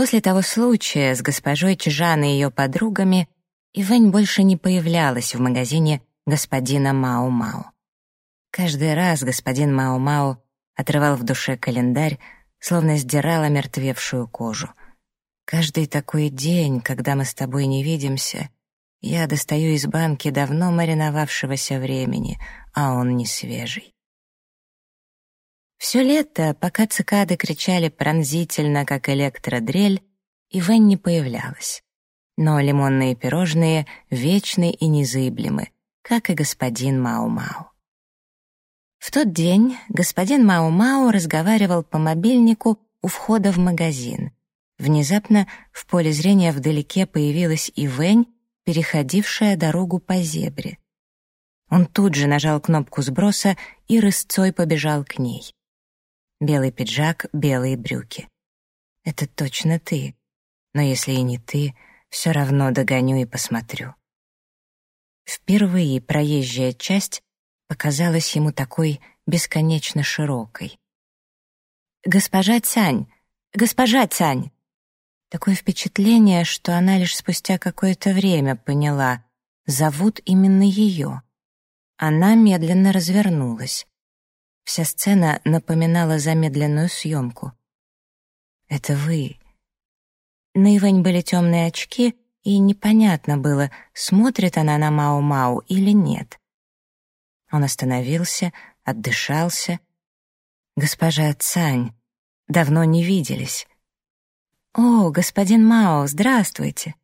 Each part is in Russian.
После того случая с госпожой Чжан и ее подругами Ивэнь больше не появлялась в магазине господина Мао-Мао. Каждый раз господин Мао-Мао отрывал в душе календарь, словно сдирал омертвевшую кожу. Каждый такой день, когда мы с тобой не видимся, я достаю из банки давно мариновавшегося времени, а он не свежий. Все лето, пока цикады кричали пронзительно, как электродрель, Ивен не появлялась. Но лимонные пирожные вечны и незыблемы, как и господин Мау-Мау. В тот день господин Мау-Мау разговаривал по мобильнику у входа в магазин. Внезапно в поле зрения вдалеке появилась Ивень, переходившая дорогу по зебре. Он тут же нажал кнопку сброса и рысцой побежал к ней. Белый пиджак, белые брюки. Это точно ты. Но если и не ты, все равно догоню и посмотрю. Впервые проезжая часть показалась ему такой бесконечно широкой. «Госпожа Цянь! Госпожа Цянь!» Такое впечатление, что она лишь спустя какое-то время поняла, зовут именно ее. Она медленно развернулась. Вся сцена напоминала замедленную съемку. «Это вы». На Ивань были темные очки, и непонятно было, смотрит она на Мау-Мау или нет. Он остановился, отдышался. «Госпожа Цань, давно не виделись». «О, господин Мао, здравствуйте!»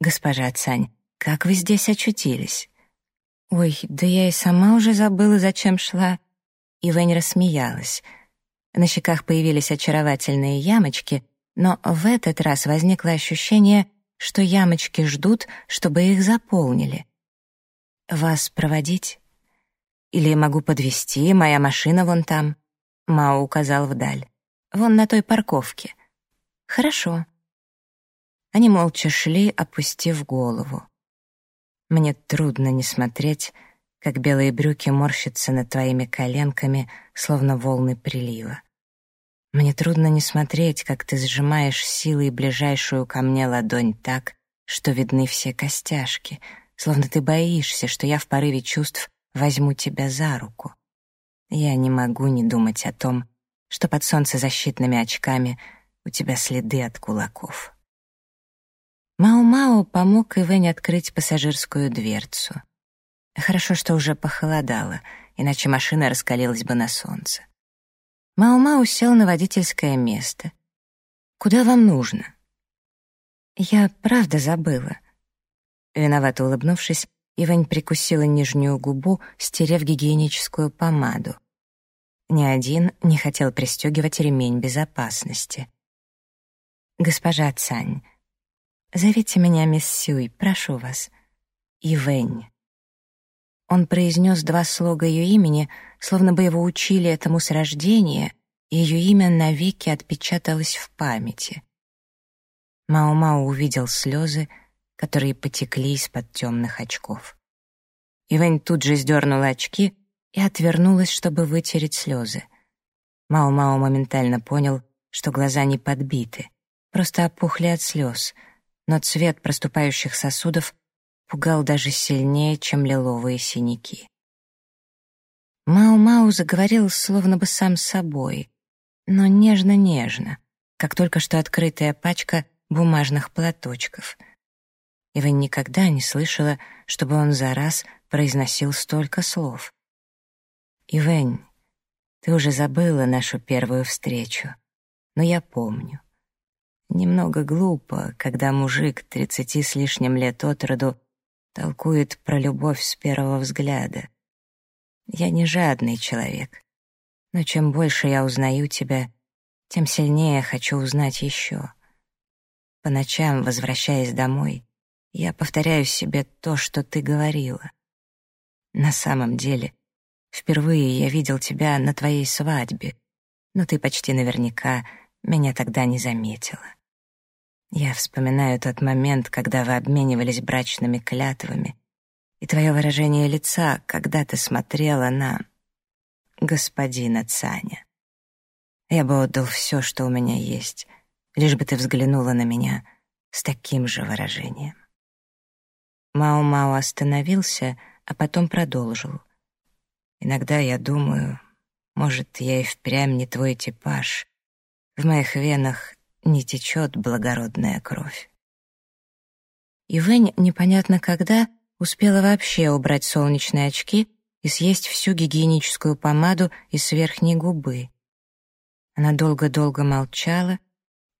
«Госпожа Цань, как вы здесь очутились?» «Ой, да я и сама уже забыла, зачем шла». Ивэнь рассмеялась. На щеках появились очаровательные ямочки, но в этот раз возникло ощущение, что ямочки ждут, чтобы их заполнили. «Вас проводить?» «Или могу подвести, моя машина вон там», — Мао указал вдаль. «Вон на той парковке». «Хорошо». Они молча шли, опустив голову. Мне трудно не смотреть, как белые брюки морщатся над твоими коленками, словно волны прилива. Мне трудно не смотреть, как ты сжимаешь силой ближайшую ко мне ладонь так, что видны все костяшки, словно ты боишься, что я в порыве чувств возьму тебя за руку. Я не могу не думать о том, что под солнцезащитными очками у тебя следы от кулаков. Мао-Мао помог Ивэнь открыть пассажирскую дверцу. Хорошо, что уже похолодало, иначе машина раскалилась бы на солнце. Мао-Мао сел на водительское место. «Куда вам нужно?» «Я правда забыла». Виновато улыбнувшись, Ивань прикусила нижнюю губу, стерев гигиеническую помаду. Ни один не хотел пристегивать ремень безопасности. «Госпожа Цань, зовите меня мисс Сюй, прошу вас. Ивэнь». Он произнес два слога ее имени, словно бы его учили этому с рождения, и ее имя навеки отпечаталось в памяти. Мао-Мао увидел слезы, которые потекли из-под темных очков. Ивэнь тут же сдернула очки и отвернулась, чтобы вытереть слезы. Мао-Мао моментально понял, что глаза не подбиты, просто опухли от слез, но цвет проступающих сосудов пугал даже сильнее, чем лиловые синяки. Мау-Мау заговорил словно бы сам собой, но нежно-нежно, как только что открытая пачка бумажных платочков. И вы никогда не слышала, чтобы он за раз произносил столько слов. «Ивэнь, ты уже забыла нашу первую встречу, но я помню. Немного глупо, когда мужик тридцати с лишним лет от роду толкует про любовь с первого взгляда. Я не жадный человек, но чем больше я узнаю тебя, тем сильнее хочу узнать еще. По ночам, возвращаясь домой, я повторяю себе то, что ты говорила. На самом деле, впервые я видел тебя на твоей свадьбе, но ты почти наверняка меня тогда не заметила. Я вспоминаю тот момент, когда вы обменивались брачными клятвами, и твое выражение лица, когда ты смотрела на господина Цаня. Я бы отдал все, что у меня есть, лишь бы ты взглянула на меня с таким же выражением. Мао-Мао остановился, а потом продолжил. Иногда я думаю, может, я и впрямь не твой типаж. В моих венах не течет благородная кровь. И Вэнь непонятно когда успела вообще убрать солнечные очки и съесть всю гигиеническую помаду из верхней губы. Она долго-долго молчала,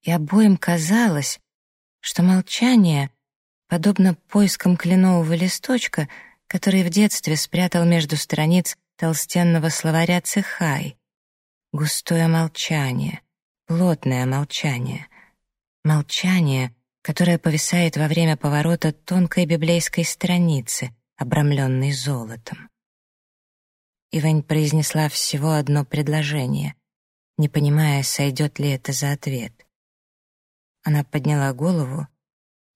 и обоим казалось, что молчание подобно поискам кленового листочка, который в детстве спрятал между страниц толстенного словаря Цехай. Густое молчание, плотное молчание. Молчание, которое повисает во время поворота тонкой библейской страницы, обрамленной золотом. Ивань произнесла всего одно предложение, не понимая, сойдет ли это за ответ. Она подняла голову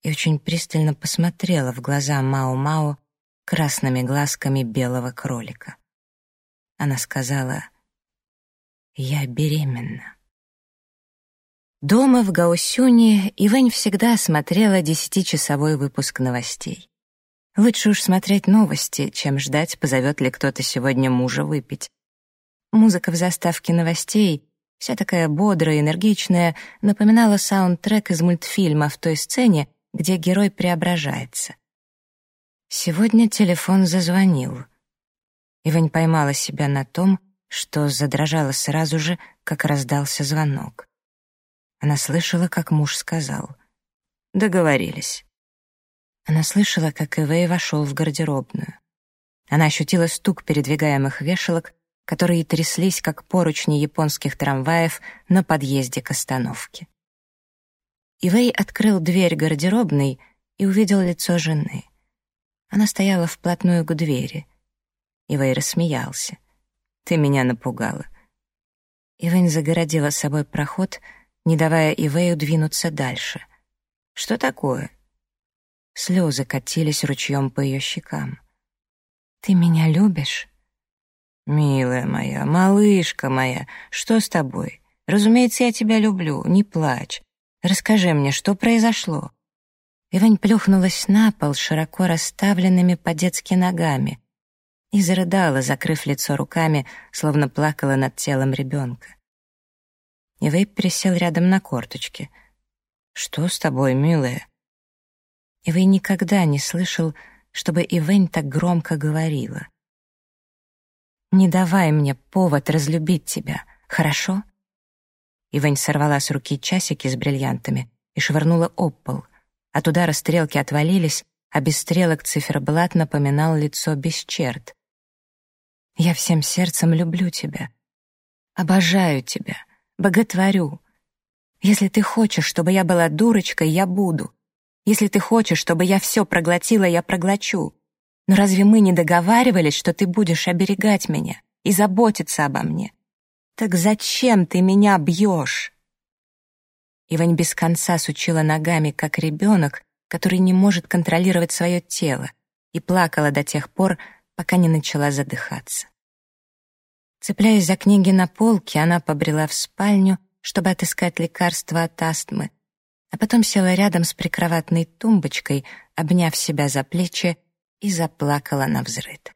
и очень пристально посмотрела в глаза Мао-Мао красными глазками белого кролика. Она сказала, «Я беременна». Дома в Гаусюне Ивэнь всегда смотрела десятичасовой выпуск новостей. Лучше уж смотреть новости, чем ждать, позовет ли кто-то сегодня мужа выпить. Музыка в заставке новостей, вся такая бодрая, энергичная, напоминала саундтрек из мультфильма в той сцене, где герой преображается. Сегодня телефон зазвонил. Ивань поймала себя на том, что задрожала сразу же, как раздался звонок. Она слышала, как муж сказал. «Договорились». Она слышала, как Ивей вошел в гардеробную. Она ощутила стук передвигаемых вешалок, которые тряслись, как поручни японских трамваев на подъезде к остановке. Ивей открыл дверь гардеробной и увидел лицо жены. Она стояла вплотную к двери. Ивей рассмеялся. «Ты меня напугала». Ивейн загородила собой проход, не давая Ивею двинуться дальше. «Что такое?» Слезы катились ручьем по ее щекам. «Ты меня любишь?» «Милая моя, малышка моя, что с тобой? Разумеется, я тебя люблю, не плачь. Расскажи мне, что произошло?» Ивань плюхнулась на пол широко расставленными по-детски ногами и зарыдала, закрыв лицо руками, словно плакала над телом ребенка. Ивей присел рядом на корточки. «Что с тобой, милая?» Ивей никогда не слышал, чтобы Ивень так громко говорила. «Не давай мне повод разлюбить тебя, хорошо?» Ивань сорвала с руки часики с бриллиантами и швырнула об пол. От удара стрелки отвалились, а без стрелок циферблат напоминал лицо без черт. «Я всем сердцем люблю тебя. Обожаю тебя. Боготворю. Если ты хочешь, чтобы я была дурочкой, я буду. Если ты хочешь, чтобы я все проглотила, я проглочу. Но разве мы не договаривались, что ты будешь оберегать меня и заботиться обо мне? «Так зачем ты меня бьешь?» Ивань без конца сучила ногами, как ребенок, который не может контролировать свое тело, и плакала до тех пор, пока не начала задыхаться. Цепляясь за книги на полке, она побрела в спальню, чтобы отыскать лекарство от астмы, а потом села рядом с прикроватной тумбочкой, обняв себя за плечи, и заплакала на взрыд.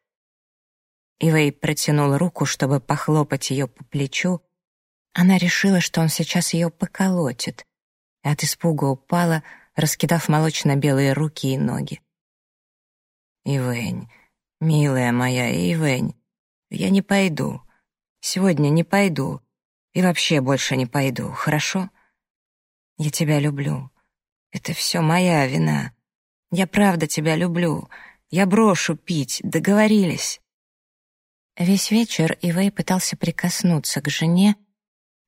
Ивей протянул руку, чтобы похлопать ее по плечу. Она решила, что он сейчас ее поколотит, и от испуга упала, раскидав молочно-белые руки и ноги. «Ивэнь, милая моя Ивэнь, я не пойду. Сегодня не пойду. И вообще больше не пойду, хорошо? Я тебя люблю. Это все моя вина. Я правда тебя люблю. Я брошу пить, договорились». Весь вечер Ивей пытался прикоснуться к жене,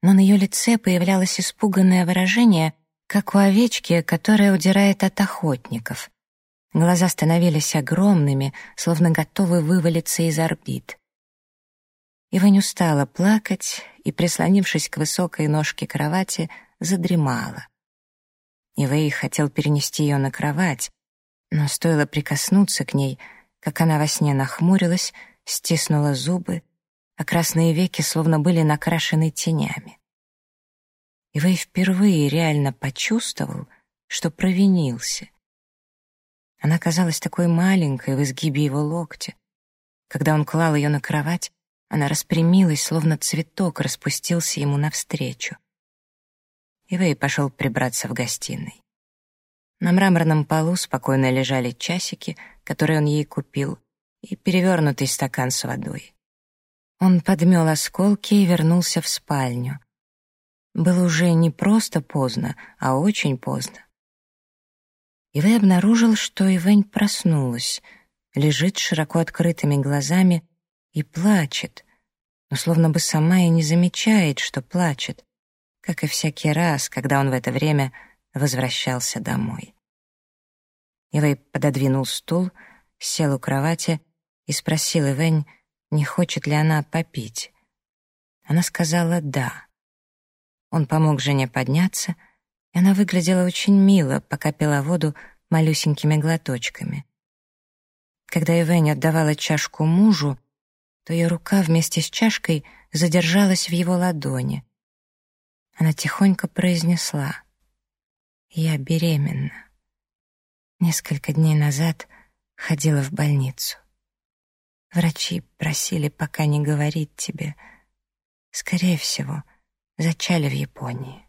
но на ее лице появлялось испуганное выражение, как у овечки, которая удирает от охотников. Глаза становились огромными, словно готовы вывалиться из орбит. Ивань устала плакать и, прислонившись к высокой ножке кровати, задремала. Ивей хотел перенести ее на кровать, но стоило прикоснуться к ней, как она во сне нахмурилась стиснула зубы, а красные веки словно были накрашены тенями. Ивэй впервые реально почувствовал, что провинился. Она казалась такой маленькой в изгибе его локтя. Когда он клал ее на кровать, она распрямилась, словно цветок распустился ему навстречу. Ивэй пошел прибраться в гостиной. На мраморном полу спокойно лежали часики, которые он ей купил, и перевернутый стакан с водой. Он подмел осколки и вернулся в спальню. Было уже не просто поздно, а очень поздно. Ивэй обнаружил, что Ивэнь проснулась, лежит широко открытыми глазами и плачет, но словно бы сама и не замечает, что плачет, как и всякий раз, когда он в это время возвращался домой. Ивэй пододвинул стул, сел у кровати и спросил Ивэнь, не хочет ли она попить. Она сказала «да». Он помог жене подняться, и она выглядела очень мило, пока пила воду малюсенькими глоточками. Когда Ивэнь отдавала чашку мужу, то ее рука вместе с чашкой задержалась в его ладони. Она тихонько произнесла «Я беременна». Несколько дней назад ходила в больницу. Врачи просили пока не говорить тебе. Скорее всего, зачали в Японии.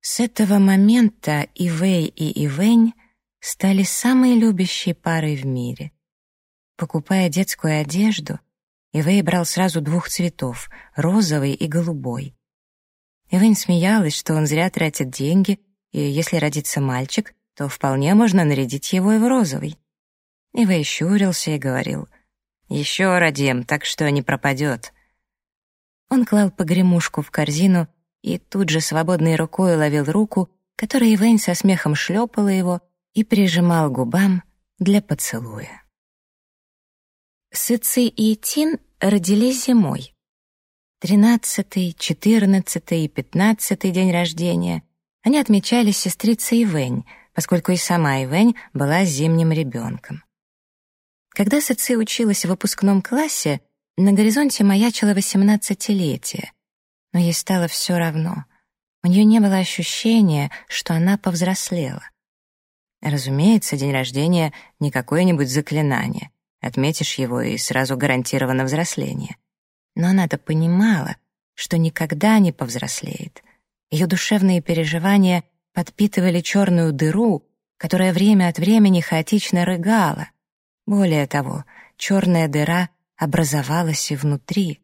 С этого момента Ивэй и Ивэнь стали самой любящей парой в мире. Покупая детскую одежду, Ивэй брал сразу двух цветов — розовый и голубой. Ивэнь смеялась, что он зря тратит деньги, и если родится мальчик, то вполне можно нарядить его и в розовый. Ивэй щурился и говорил, «Еще родим, так что не пропадет». Он клал погремушку в корзину и тут же свободной рукой ловил руку, которой Ивэнь со смехом шлепала его и прижимал губам для поцелуя. Сыцы и Тин родились зимой. Тринадцатый, четырнадцатый и пятнадцатый день рождения они отмечали с сестрицей Ивэнь, поскольку и сама Ивэнь была зимним ребенком. Когда Сыцы училась в выпускном классе, на горизонте маячило восемнадцатилетие, но ей стало все равно. У нее не было ощущения, что она повзрослела. Разумеется, день рождения — не какое-нибудь заклинание. Отметишь его, и сразу гарантировано взросление. Но она-то понимала, что никогда не повзрослеет. Ее душевные переживания подпитывали черную дыру, которая время от времени хаотично рыгала. Более того, черная дыра образовалась и внутри.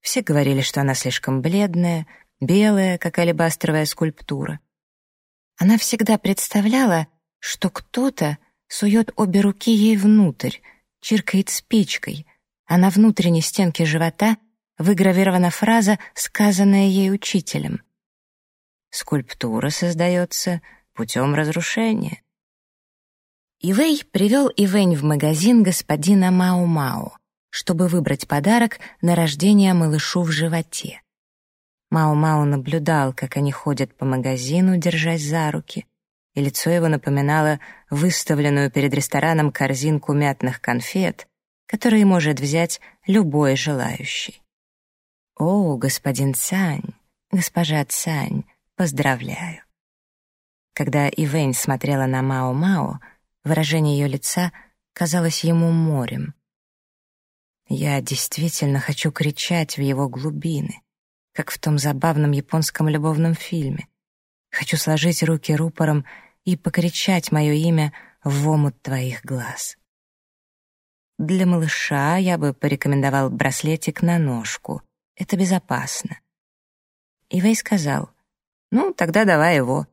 Все говорили, что она слишком бледная, белая, как алебастровая скульптура. Она всегда представляла, что кто-то сует обе руки ей внутрь, чиркает спичкой, а на внутренней стенке живота выгравирована фраза, сказанная ей учителем. «Скульптура создается путем разрушения». Ивей привел Ивэнь в магазин господина Мау-Мау, чтобы выбрать подарок на рождение малышу в животе. Мау-Мау наблюдал, как они ходят по магазину, держась за руки, и лицо его напоминало выставленную перед рестораном корзинку мятных конфет, которые может взять любой желающий. «О, господин Цань, госпожа Цань, поздравляю!» Когда Ивэнь смотрела на Мао-Мао, выражение ее лица казалось ему морем. Я действительно хочу кричать в его глубины, как в том забавном японском любовном фильме. Хочу сложить руки рупором и покричать мое имя в омут твоих глаз. Для малыша я бы порекомендовал браслетик на ножку. Это безопасно. Ивей сказал, «Ну, тогда давай его».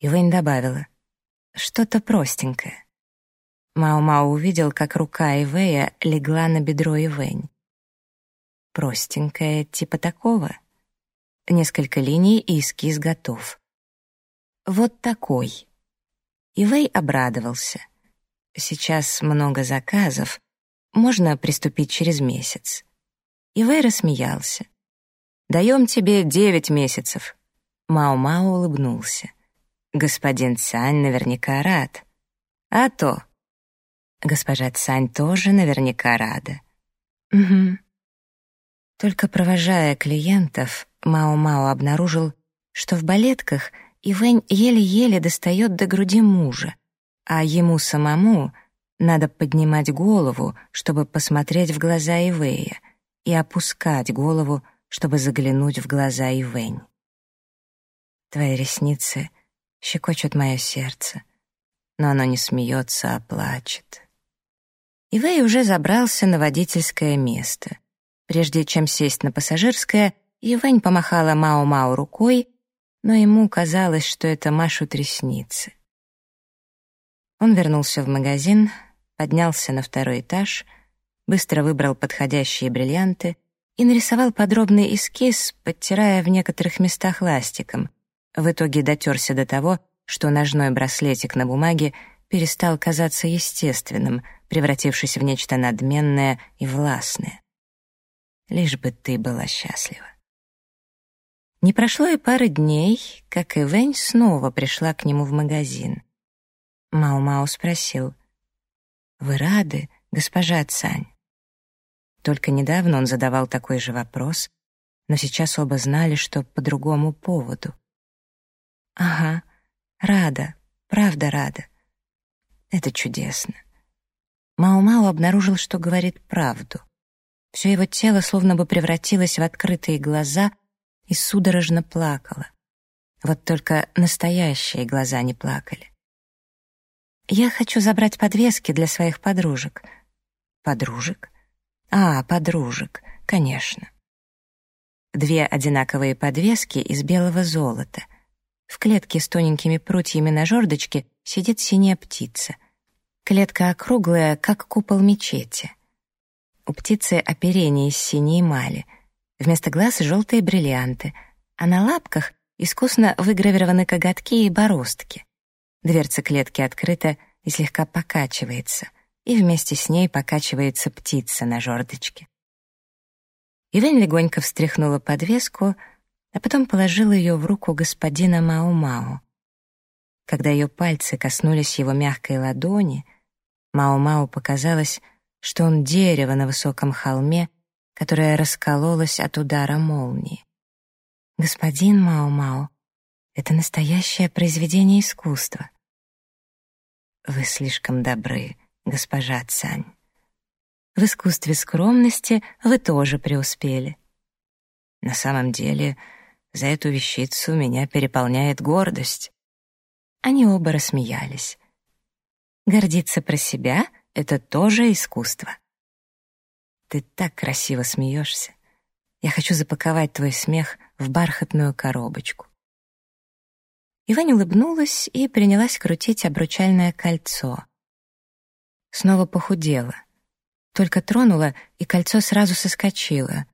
Ивейн добавила, «Что-то простенькое». Мао-Мао увидел, как рука Ивея легла на бедро Ивэнь. Простенькое, типа такого. Несколько линий и эскиз готов. Вот такой. Ивей обрадовался. Сейчас много заказов. Можно приступить через месяц. Ивей рассмеялся. «Даем тебе девять месяцев». Мао-Мао улыбнулся. «Господин Цань наверняка рад». «А то». Госпожа Цань тоже наверняка рада. «Угу». Только провожая клиентов, Мао-Мао обнаружил, что в балетках Ивэнь еле-еле достает до груди мужа, а ему самому надо поднимать голову, чтобы посмотреть в глаза Ивэя, и опускать голову, чтобы заглянуть в глаза Ивэнь. Твои ресницы щекочут мое сердце, но оно не смеется, а плачет. Ивэй уже забрался на водительское место. Прежде чем сесть на пассажирское, Ивэнь помахала Мао-Мао рукой, но ему казалось, что это машут ресницы. Он вернулся в магазин, поднялся на второй этаж, быстро выбрал подходящие бриллианты и нарисовал подробный эскиз, подтирая в некоторых местах ластиком. В итоге дотерся до того, что ножной браслетик на бумаге перестал казаться естественным, превратившись в нечто надменное и властное лишь бы ты была счастлива. Не прошло и пары дней, как Ивэнь снова пришла к нему в магазин. Мао-Мао спросил, «Вы рады, госпожа Цань?» Только недавно он задавал такой же вопрос, но сейчас оба знали, что по другому поводу. «Ага, рада, правда рада. Это чудесно». Мао-Мао обнаружил, что говорит правду. Все его тело словно бы превратилось в открытые глаза и судорожно плакало. Вот только настоящие глаза не плакали. «Я хочу забрать подвески для своих подружек». «Подружек?» «А, подружек, конечно». Две одинаковые подвески из белого золота. В клетке с тоненькими прутьями на жердочке сидит синяя птица. Клетка округлая, как купол мечети. У птицы оперение из синей эмали. Вместо глаз желтые бриллианты, а на лапках искусно выгравированы коготки и бороздки. Дверца клетки открыта и слегка покачивается, и вместе с ней покачивается птица на жердочке. Ивень легонько встряхнула подвеску, а потом положила ее в руку господина Мао-Мао. Когда ее пальцы коснулись его мягкой ладони, Мао-Мао показалось, что он дерево на высоком холме, которое раскололось от удара молнии. «Господин Мао-Мао, это настоящее произведение искусства». «Вы слишком добры, госпожа Цань. В искусстве скромности вы тоже преуспели. На самом деле, за эту вещицу меня переполняет гордость». Они оба рассмеялись. Гордиться про себя — это тоже искусство. Ты так красиво смеешься. Я хочу запаковать твой смех в бархатную коробочку. Ивань улыбнулась и принялась крутить обручальное кольцо. Снова похудела. Только тронула, и кольцо сразу соскочило.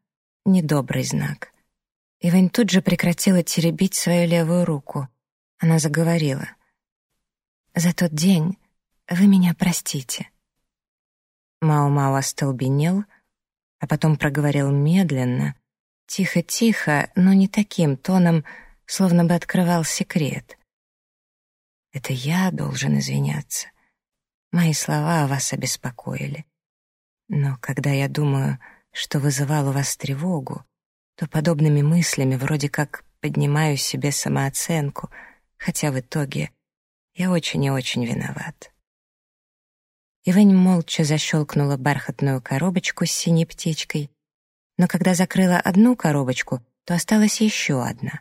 Недобрый знак. Ивань тут же прекратила теребить свою левую руку. Она заговорила. «За тот день вы меня простите. Мао-Мао остолбенел, а потом проговорил медленно, тихо-тихо, но не таким тоном, словно бы открывал секрет. «Это я должен извиняться. Мои слова вас обеспокоили. Но когда я думаю, что вызывал у вас тревогу, то подобными мыслями вроде как поднимаю себе самооценку, хотя в итоге я очень и очень виноват». Ивэнь молча защелкнула бархатную коробочку с синей птичкой, но когда закрыла одну коробочку, то осталась еще одна.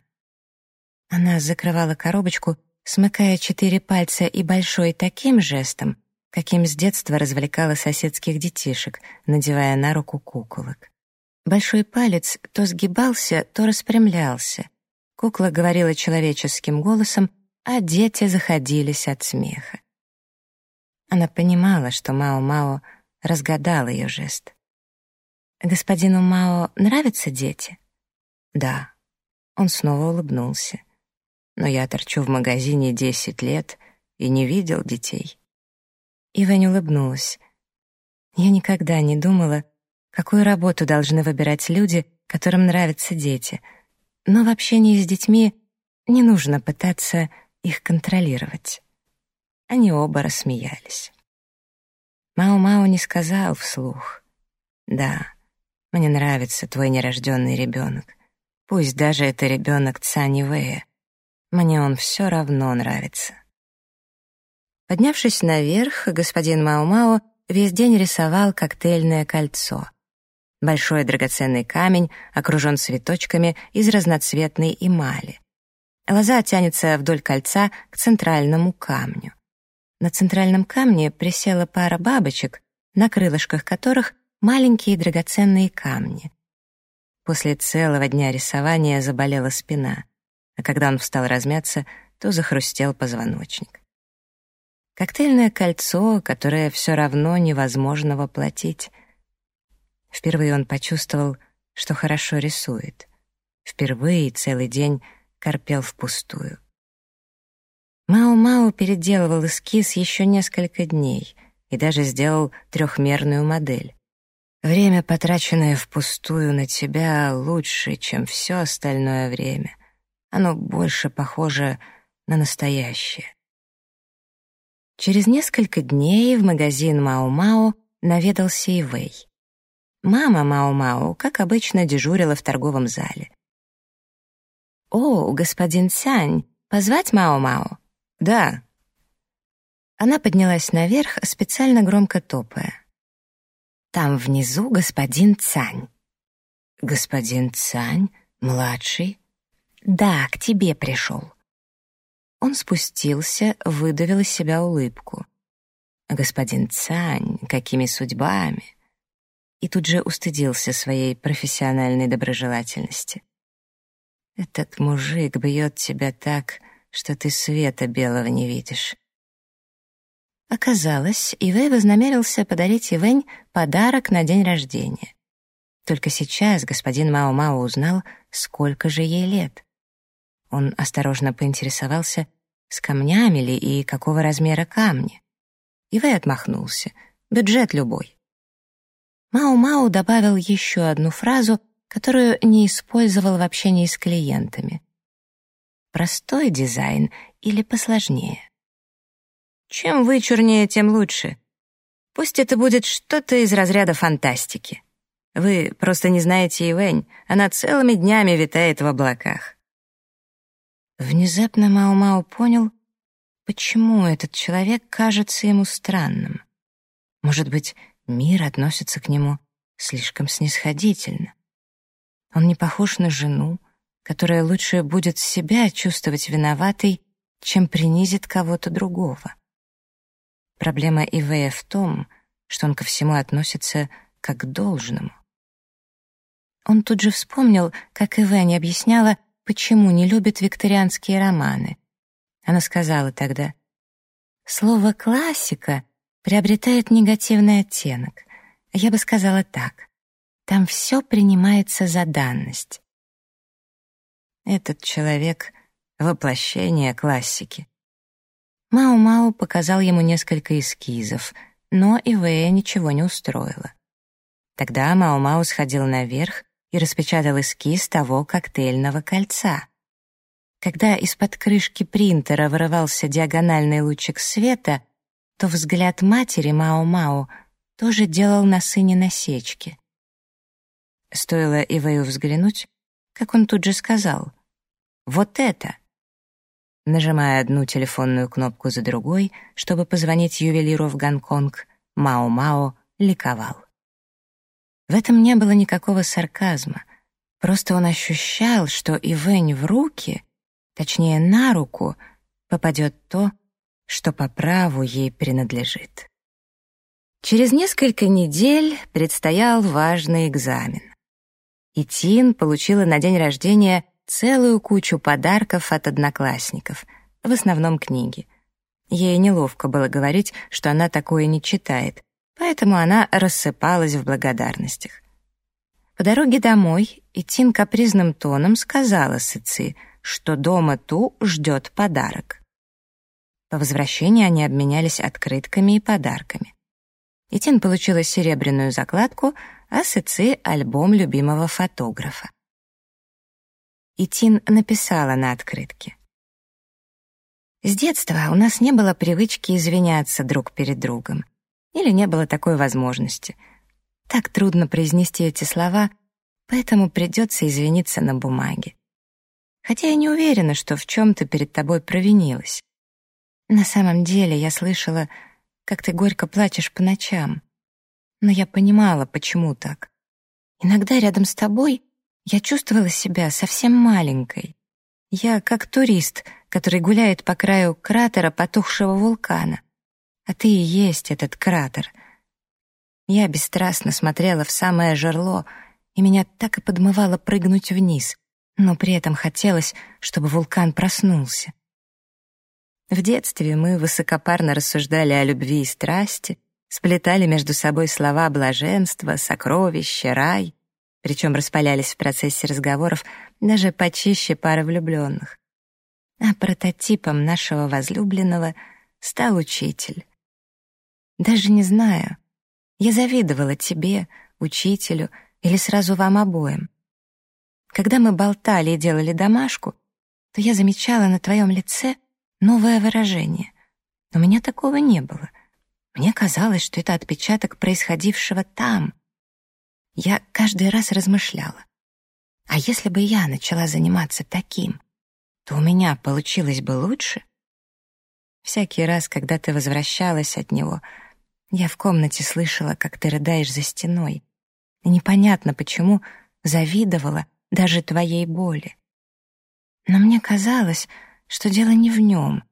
Она закрывала коробочку, смыкая четыре пальца и большой таким жестом, каким с детства развлекала соседских детишек, надевая на руку куколок. Большой палец то сгибался, то распрямлялся. Кукла говорила человеческим голосом, а дети заходились от смеха. Она понимала, что Мао-Мао разгадал ее жест. «Господину Мао нравятся дети?» «Да». Он снова улыбнулся. «Но я торчу в магазине десять лет и не видел детей». Ивань улыбнулась. «Я никогда не думала, какую работу должны выбирать люди, которым нравятся дети. Но в общении с детьми не нужно пытаться их контролировать». Они оба рассмеялись. Мао-Мао не сказал вслух. Да, Мне нравится твой нерожденный ребенок. Пусть даже это ребенок Цани Вэя. Мне он все равно нравится. Поднявшись наверх, господин Мао-Мао весь день рисовал коктейльное кольцо. Большой драгоценный камень окружен цветочками из разноцветной эмали. Лоза тянется вдоль кольца к центральному камню. На центральном камне присела пара бабочек, на крылышках которых маленькие драгоценные камни. После целого дня рисования заболела спина, а когда он встал размяться, то захрустел позвоночник. Коктейльное кольцо, которое все равно невозможно воплотить. Впервые он почувствовал, что хорошо рисует. Впервые целый день корпел впустую. Мао-Мао переделывал эскиз еще несколько дней и даже сделал трехмерную модель. Время, потраченное впустую на тебя, лучше, чем все остальное время. Оно больше похоже на настоящее. Через несколько дней в магазин Мао-Мао наведался Ивэй. Мама Мао-Мао, как обычно, дежурила в торговом зале. «О, господин Цянь, позвать Мао-Мао?» «Да». Она поднялась наверх, специально громко топая. Там внизу господин Цань». «Господин Цань? Младший?» «Да, к тебе пришел». Он спустился, выдавил из себя улыбку. «Господин Цань, какими судьбами?» И тут же устыдился своей профессиональной доброжелательности. «Этот мужик бьет тебя так, что ты света белого не видишь. Оказалось, Ивэй вознамерился подарить Ивэнь подарок на день рождения. Только сейчас господин Мао-Мао узнал, сколько же ей лет. Он осторожно поинтересовался, с камнями ли и какого размера камни. Ивэй отмахнулся. Бюджет любой. Мао-Мао добавил еще одну фразу, которую не использовал в общении с клиентами. Простой дизайн или посложнее? Чем вычурнее, тем лучше. Пусть это будет что-то из разряда фантастики. Вы просто не знаете Ивэнь, она целыми днями витает в облаках. Внезапно Мао-Мао понял, почему этот человек кажется ему странным. Может быть, мир относится к нему слишком снисходительно. Он не похож на жену, которая лучше будет себя чувствовать виноватой, чем принизит кого-то другого. Проблема Ивея в том, что он ко всему относится как к должному. Он тут же вспомнил, как Иве не объясняла, почему не любит викторианские романы. Она сказала тогда, «Слово «классика» приобретает негативный оттенок. Я бы сказала так. Там все принимается за данность». Этот человек — воплощение классики. Мао-Мао показал ему несколько эскизов, но Ивея ничего не устроило. Тогда Мао-Мао сходил наверх и распечатал эскиз того коктейльного кольца. Когда из-под крышки принтера вырывался диагональный лучик света, то взгляд матери Мао-Мао тоже делал на сыне насечки. Стоило Ивею взглянуть, как он тут же сказал «Вот это!» Нажимая одну телефонную кнопку за другой, чтобы позвонить ювелиру в Гонконг, Мао-Мао ликовал. В этом не было никакого сарказма. Просто он ощущал, что Ивэнь в руки, точнее на руку, попадет то, что по праву ей принадлежит. Через несколько недель предстоял важный экзамен. И Тин получила на день рождения целую кучу подарков от одноклассников, в основном книги. Ей неловко было говорить, что она такое не читает, поэтому она рассыпалась в благодарностях. По дороге домой Итин капризным тоном сказала Сыци, что дома Ту ждет подарок. По возвращении они обменялись открытками и подарками. Итин получила серебряную закладку, а Сыци — альбом любимого фотографа и Тин написала на открытке. С детства у нас не было привычки извиняться друг перед другом. Или не было такой возможности. так трудно произнести эти слова, поэтому придется извиниться на бумаге. Хотя я не уверена, что в чем-то перед тобой провинилась. На самом деле я слышала, как ты горько плачешь по ночам. Но я понимала, почему так. Иногда рядом с тобой я чувствовала себя совсем маленькой. Я как турист, который гуляет по краю кратера потухшего вулкана. А ты и есть этот кратер. Я бесстрастно смотрела в самое жерло, и меня так и подмывало прыгнуть вниз, но при этом хотелось, чтобы вулкан проснулся. В детстве мы высокопарно рассуждали о любви и страсти, сплетали между собой слова блаженства, сокровища, рай, причем распалялись в процессе разговоров даже почище пары влюбленных. А прототипом нашего возлюбленного стал учитель. Даже не знаю, я завидовала тебе, учителю или сразу вам обоим. Когда мы болтали и делали домашку, то я замечала на твоем лице новое выражение. Но у меня такого не было. Мне казалось, что это отпечаток происходившего там. Я каждый раз размышляла. А если бы я начала заниматься таким, то у меня получилось бы лучше? Всякий раз, когда ты возвращалась от него, я в комнате слышала, как ты рыдаешь за стеной. И непонятно почему завидовала даже твоей боли. Но мне казалось, что дело не в нем.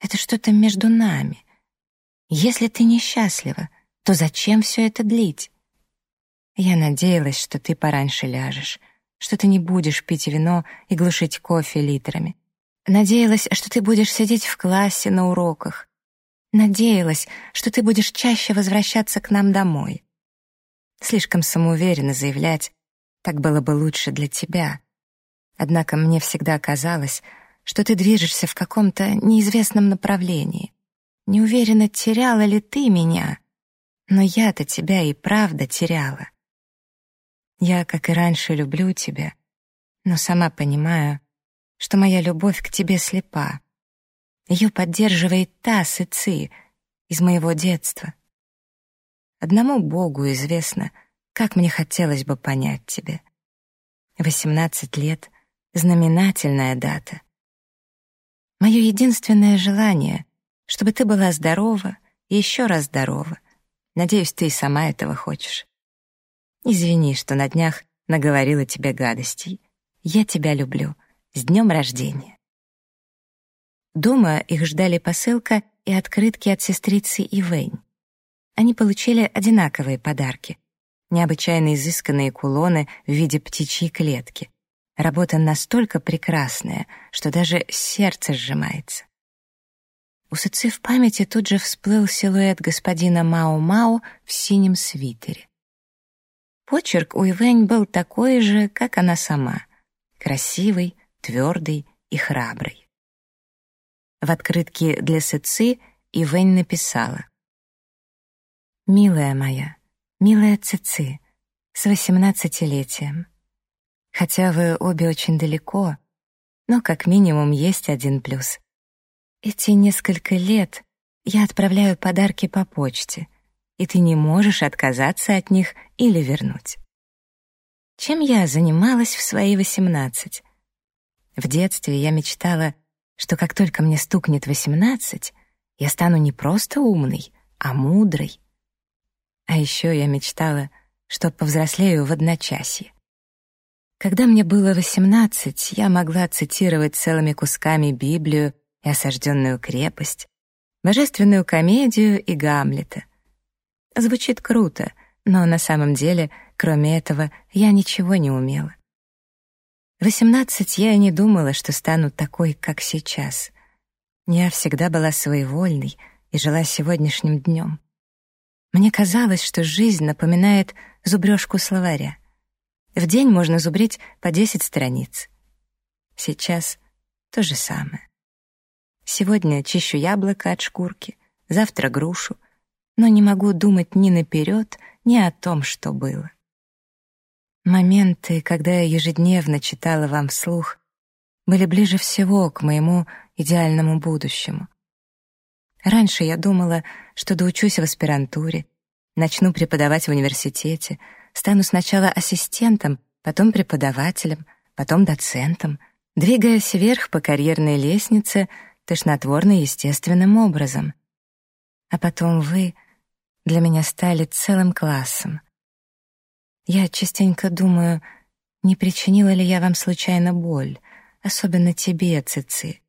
Это что-то между нами. Если ты несчастлива, то зачем все это длить? Я надеялась, что ты пораньше ляжешь, что ты не будешь пить вино и глушить кофе литрами. Надеялась, что ты будешь сидеть в классе на уроках. Надеялась, что ты будешь чаще возвращаться к нам домой. Слишком самоуверенно заявлять, так было бы лучше для тебя. Однако мне всегда казалось, что ты движешься в каком-то неизвестном направлении. Не уверена, теряла ли ты меня, но я-то тебя и правда теряла. Я, как и раньше, люблю тебя, но сама понимаю, что моя любовь к тебе слепа. Ее поддерживает та сыцы из моего детства. Одному Богу известно, как мне хотелось бы понять тебя. Восемнадцать лет — знаменательная дата. Мое единственное желание, чтобы ты была здорова и еще раз здорова. Надеюсь, ты и сама этого хочешь. Извини, что на днях наговорила тебе гадостей. Я тебя люблю. С днем рождения. Дома их ждали посылка и открытки от сестрицы Ивэнь. Они получили одинаковые подарки. Необычайно изысканные кулоны в виде птичьей клетки. Работа настолько прекрасная, что даже сердце сжимается. У Сыцы в памяти тут же всплыл силуэт господина Мао-Мао в синем свитере. Почерк у Ивэнь был такой же, как она сама. Красивый, твердый и храбрый. В открытке для Сыцы Ивэнь написала «Милая моя, милая Цици, с восемнадцатилетием. Хотя вы обе очень далеко, но как минимум есть один плюс. Эти несколько лет я отправляю подарки по почте, и ты не можешь отказаться от них или вернуть. Чем я занималась в свои восемнадцать? В детстве я мечтала, что как только мне стукнет восемнадцать, я стану не просто умной, а мудрой. А еще я мечтала, что повзрослею в одночасье. Когда мне было восемнадцать, я могла цитировать целыми кусками Библию и «Осажденную крепость», «Божественную комедию» и «Гамлета». Звучит круто, но на самом деле, кроме этого, я ничего не умела. Восемнадцать я и не думала, что стану такой, как сейчас. Я всегда была своевольной и жила сегодняшним днем. Мне казалось, что жизнь напоминает зубрежку словаря — в день можно зубрить по 10 страниц. Сейчас то же самое. Сегодня чищу яблоко от шкурки, завтра грушу, но не могу думать ни наперед, ни о том, что было. Моменты, когда я ежедневно читала вам вслух, были ближе всего к моему идеальному будущему. Раньше я думала, что доучусь в аспирантуре, Начну преподавать в университете, стану сначала ассистентом, потом преподавателем, потом доцентом, двигаясь вверх по карьерной лестнице тошнотворно естественным образом. А потом вы для меня стали целым классом. Я частенько думаю, не причинила ли я вам случайно боль, особенно тебе, Цици.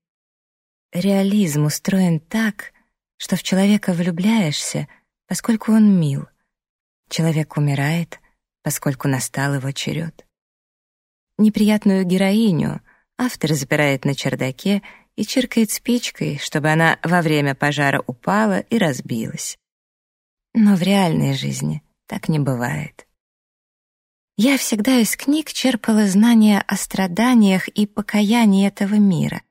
Реализм устроен так, что в человека влюбляешься, поскольку он мил. Человек умирает, поскольку настал его черед. Неприятную героиню автор запирает на чердаке и чиркает спичкой, чтобы она во время пожара упала и разбилась. Но в реальной жизни так не бывает. Я всегда из книг черпала знания о страданиях и покаянии этого мира.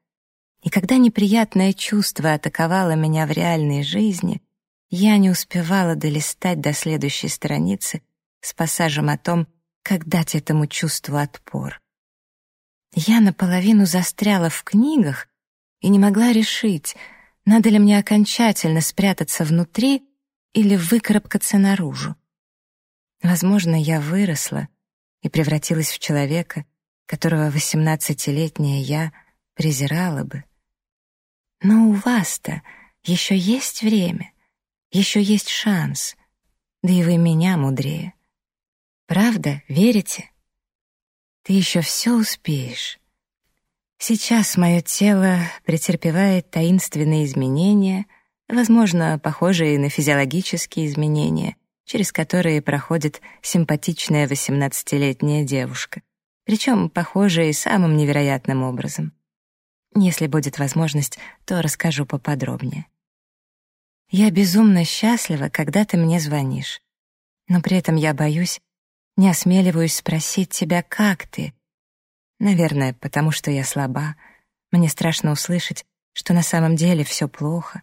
И когда неприятное чувство атаковало меня в реальной жизни, я не успевала долистать до следующей страницы с пассажем о том, как дать этому чувству отпор. Я наполовину застряла в книгах и не могла решить, надо ли мне окончательно спрятаться внутри или выкарабкаться наружу. Возможно, я выросла и превратилась в человека, которого восемнадцатилетняя я презирала бы. Но у вас-то еще есть время, еще есть шанс, да и вы меня мудрее. Правда, верите? Ты еще все успеешь. Сейчас мое тело претерпевает таинственные изменения, возможно, похожие на физиологические изменения, через которые проходит симпатичная восемнадцатилетняя девушка, причем похожие самым невероятным образом. Если будет возможность, то расскажу поподробнее. Я безумно счастлива, когда ты мне звонишь. Но при этом я боюсь, не осмеливаюсь спросить тебя, как ты. Наверное, потому что я слаба. Мне страшно услышать, что на самом деле все плохо.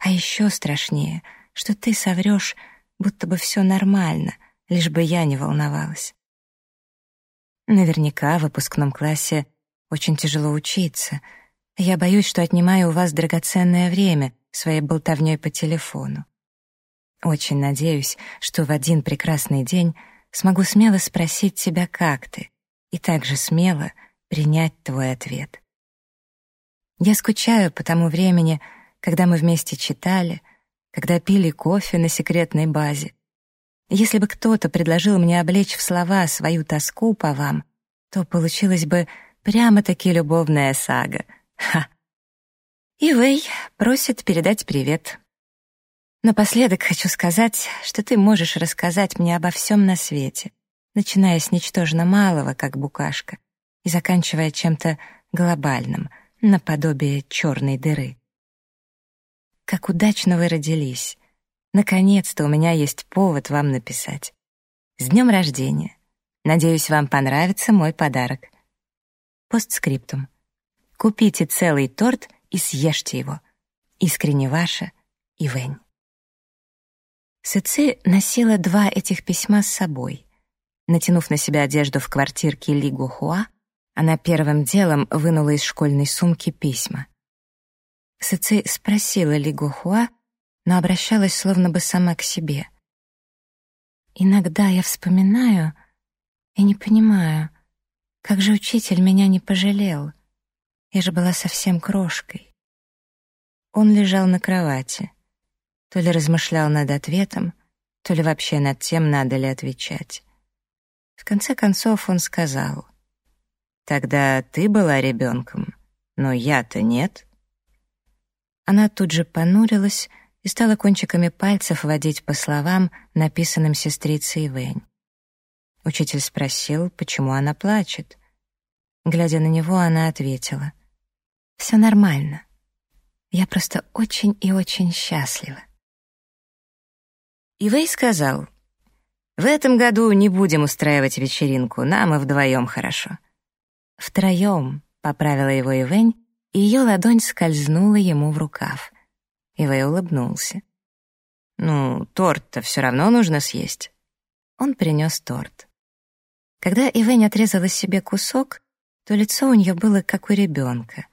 А еще страшнее, что ты соврешь, будто бы все нормально, лишь бы я не волновалась. Наверняка в выпускном классе очень тяжело учиться. Я боюсь, что отнимаю у вас драгоценное время своей болтовней по телефону. Очень надеюсь, что в один прекрасный день смогу смело спросить тебя, как ты, и также смело принять твой ответ. Я скучаю по тому времени, когда мы вместе читали, когда пили кофе на секретной базе. Если бы кто-то предложил мне облечь в слова свою тоску по вам, то получилась бы прямо-таки любовная сага. Ха! И Вэй просит передать привет. Напоследок хочу сказать, что ты можешь рассказать мне обо всем на свете, начиная с ничтожно малого, как букашка, и заканчивая чем-то глобальным, наподобие черной дыры. Как удачно вы родились. Наконец-то у меня есть повод вам написать. С днем рождения. Надеюсь, вам понравится мой подарок. Постскриптум. Купите целый торт и съешьте его. Искренне ваша, Ивэнь. Сыци носила два этих письма с собой. Натянув на себя одежду в квартирке Ли Гухуа, она первым делом вынула из школьной сумки письма. Сыци спросила Ли Гухуа, но обращалась словно бы сама к себе. «Иногда я вспоминаю и не понимаю, как же учитель меня не пожалел. Я же была совсем крошкой». Он лежал на кровати, то ли размышлял над ответом, то ли вообще над тем, надо ли отвечать. В конце концов он сказал, «Тогда ты была ребенком, но я-то нет». Она тут же понурилась и стала кончиками пальцев водить по словам, написанным сестрицей Вэнь. Учитель спросил, почему она плачет. Глядя на него, она ответила, «Все нормально. Я просто очень и очень счастлива». Ивей сказал, «В этом году не будем устраивать вечеринку, нам и вдвоем хорошо». «Втроем», — поправила его Ивень и ее ладонь скользнула ему в рукав. Ивэй улыбнулся. «Ну, торт-то все равно нужно съесть». Он принес торт. Когда Ивэнь отрезала себе кусок, то лицо у нее было как у ребенка.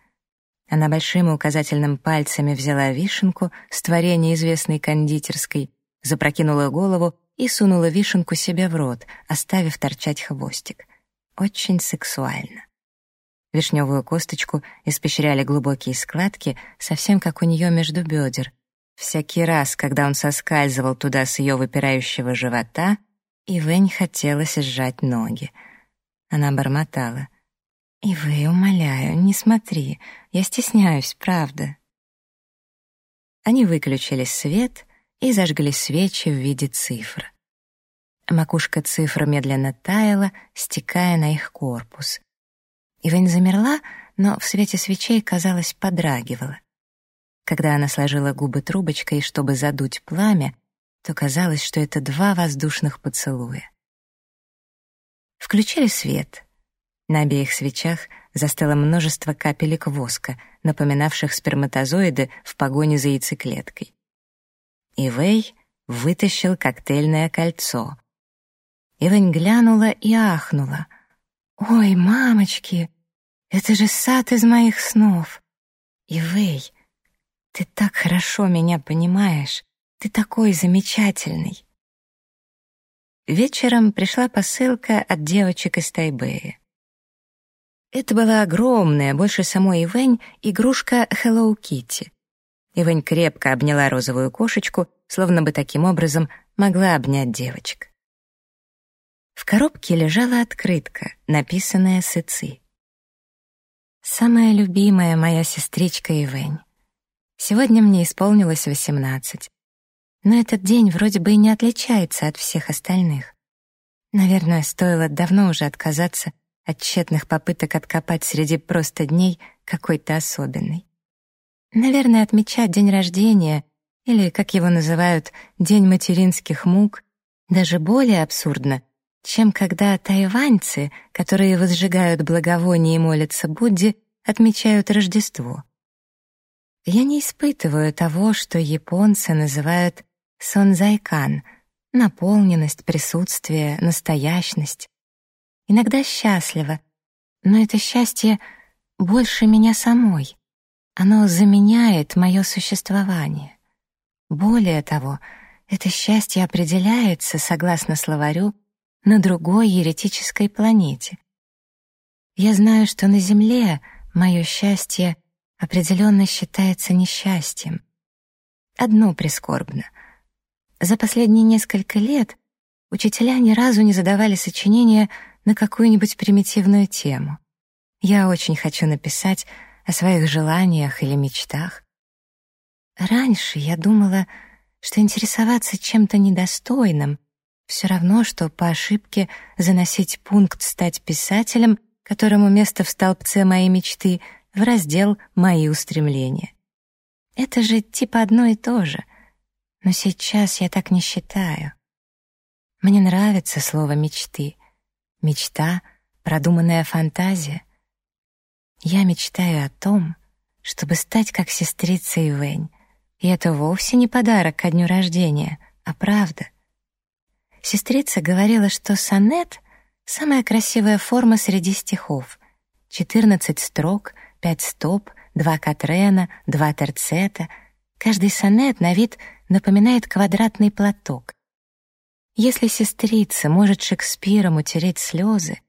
Она большим и указательным пальцами взяла вишенку с творения известной кондитерской запрокинула голову и сунула вишенку себе в рот, оставив торчать хвостик. Очень сексуально. Вишневую косточку испещряли глубокие складки, совсем как у нее между бедер. Всякий раз, когда он соскальзывал туда с ее выпирающего живота, Ивэнь хотелось сжать ноги. Она бормотала. «И вы, умоляю, не смотри, я стесняюсь, правда». Они выключили свет и зажгли свечи в виде цифр. Макушка цифр медленно таяла, стекая на их корпус. Ивэнь замерла, но в свете свечей, казалось, подрагивала. Когда она сложила губы трубочкой, чтобы задуть пламя, то казалось, что это два воздушных поцелуя. Включили свет. На обеих свечах застыло множество капелек воска, напоминавших сперматозоиды в погоне за яйцеклеткой. Ивэй вытащил коктейльное кольцо. Ивэнь глянула и ахнула. «Ой, мамочки, это же сад из моих снов! Ивэй, ты так хорошо меня понимаешь, ты такой замечательный!» Вечером пришла посылка от девочек из Тайбэя. Это была огромная, больше самой Ивэнь, игрушка Hello Kitty. Ивэнь крепко обняла розовую кошечку, словно бы таким образом могла обнять девочек. В коробке лежала открытка, написанная Сыци. «Самая любимая моя сестричка Ивэнь. Сегодня мне исполнилось восемнадцать. Но этот день вроде бы и не отличается от всех остальных. Наверное, стоило давно уже отказаться от тщетных попыток откопать среди просто дней какой-то особенный. Наверное, отмечать день рождения, или, как его называют, день материнских мук, даже более абсурдно, чем когда тайваньцы, которые возжигают благовония и молятся Будде, отмечают Рождество. Я не испытываю того, что японцы называют сонзайкан — наполненность, присутствие, настоящность. Иногда счастлива, но это счастье больше меня самой. Оно заменяет мое существование. Более того, это счастье определяется, согласно словарю, на другой еретической планете. Я знаю, что на Земле мое счастье определенно считается несчастьем. Одно прискорбно. За последние несколько лет учителя ни разу не задавали сочинения на какую-нибудь примитивную тему. Я очень хочу написать о своих желаниях или мечтах. Раньше я думала, что интересоваться чем-то недостойным все равно, что по ошибке заносить пункт «стать писателем», которому место в столбце моей мечты, в раздел «Мои устремления». Это же типа одно и то же. Но сейчас я так не считаю. Мне нравится слово «мечты». Мечта — продуманная фантазия. Я мечтаю о том, чтобы стать как сестрица Ивэнь. И это вовсе не подарок ко дню рождения, а правда. Сестрица говорила, что сонет — самая красивая форма среди стихов. Четырнадцать строк, пять стоп, два катрена, два терцета. Каждый сонет на вид напоминает квадратный платок. Если сестрица может Шекспиром утереть слезы,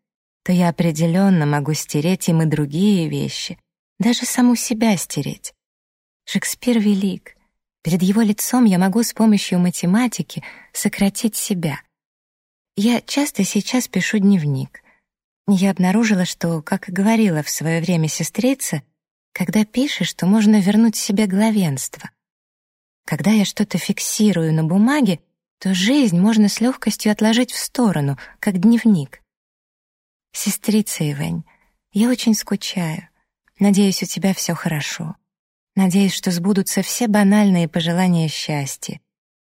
то я определенно могу стереть им и другие вещи, даже саму себя стереть. Шекспир велик. Перед его лицом я могу с помощью математики сократить себя. Я часто сейчас пишу дневник. Я обнаружила, что, как и говорила в свое время сестрица, когда пишешь, то можно вернуть себе главенство. Когда я что-то фиксирую на бумаге, то жизнь можно с легкостью отложить в сторону, как дневник. Сестрица Ивэнь, я очень скучаю. Надеюсь, у тебя все хорошо. Надеюсь, что сбудутся все банальные пожелания счастья.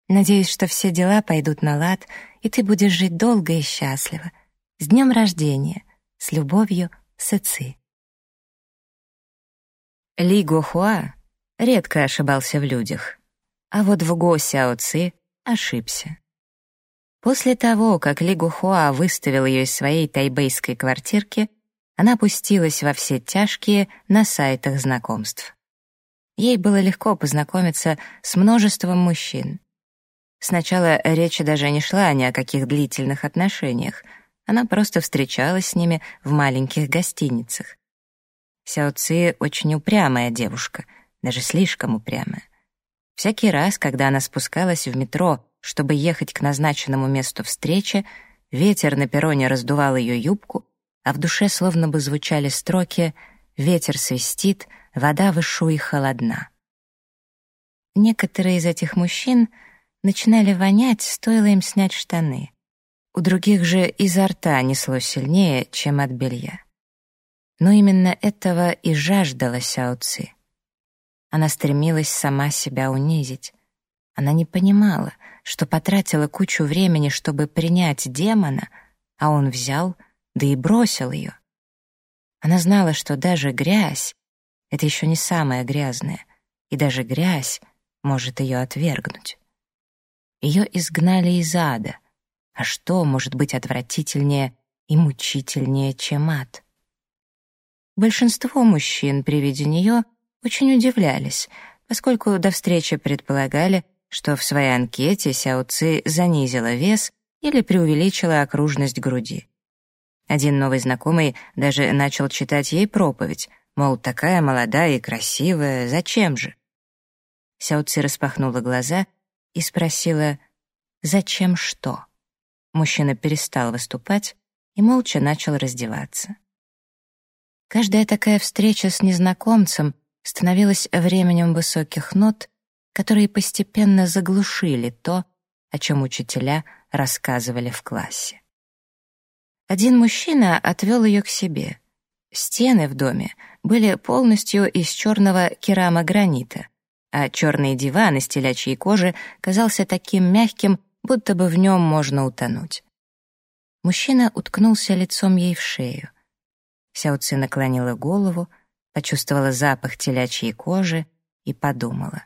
Надеюсь, что все дела пойдут на лад, и ты будешь жить долго и счастливо. С днем рождения! С любовью, Сэци. Ли Гохуа редко ошибался в людях, а вот в Го Сяо Ци ошибся. После того, как Ли Гухуа выставил ее из своей тайбейской квартирки, она пустилась во все тяжкие на сайтах знакомств. Ей было легко познакомиться с множеством мужчин. Сначала речи даже не шла ни о каких длительных отношениях. Она просто встречалась с ними в маленьких гостиницах. Сяо Ци очень упрямая девушка, даже слишком упрямая. Всякий раз, когда она спускалась в метро, чтобы ехать к назначенному месту встречи, ветер на перроне раздувал ее юбку, а в душе словно бы звучали строки «Ветер свистит, вода вышу и холодна». Некоторые из этих мужчин начинали вонять, стоило им снять штаны. У других же изо рта несло сильнее, чем от белья. Но именно этого и жаждала Сяо Ци. Она стремилась сама себя унизить. Она не понимала, что потратила кучу времени, чтобы принять демона, а он взял, да и бросил ее. Она знала, что даже грязь — это еще не самое грязное, и даже грязь может ее отвергнуть. Ее изгнали из ада. А что может быть отвратительнее и мучительнее, чем ад? Большинство мужчин при виде нее очень удивлялись, поскольку до встречи предполагали, что в своей анкете Сяо Ци занизила вес или преувеличила окружность груди. Один новый знакомый даже начал читать ей проповедь, мол, такая молодая и красивая, зачем же? Сяо Ци распахнула глаза и спросила «Зачем что?». Мужчина перестал выступать и молча начал раздеваться. Каждая такая встреча с незнакомцем становилась временем высоких нот, которые постепенно заглушили то, о чем учителя рассказывали в классе. Один мужчина отвел ее к себе. Стены в доме были полностью из черного керамогранита, а черный диван из телячьей кожи казался таким мягким, будто бы в нем можно утонуть. Мужчина уткнулся лицом ей в шею. Сяоци наклонила голову, почувствовала запах телячьей кожи и подумала.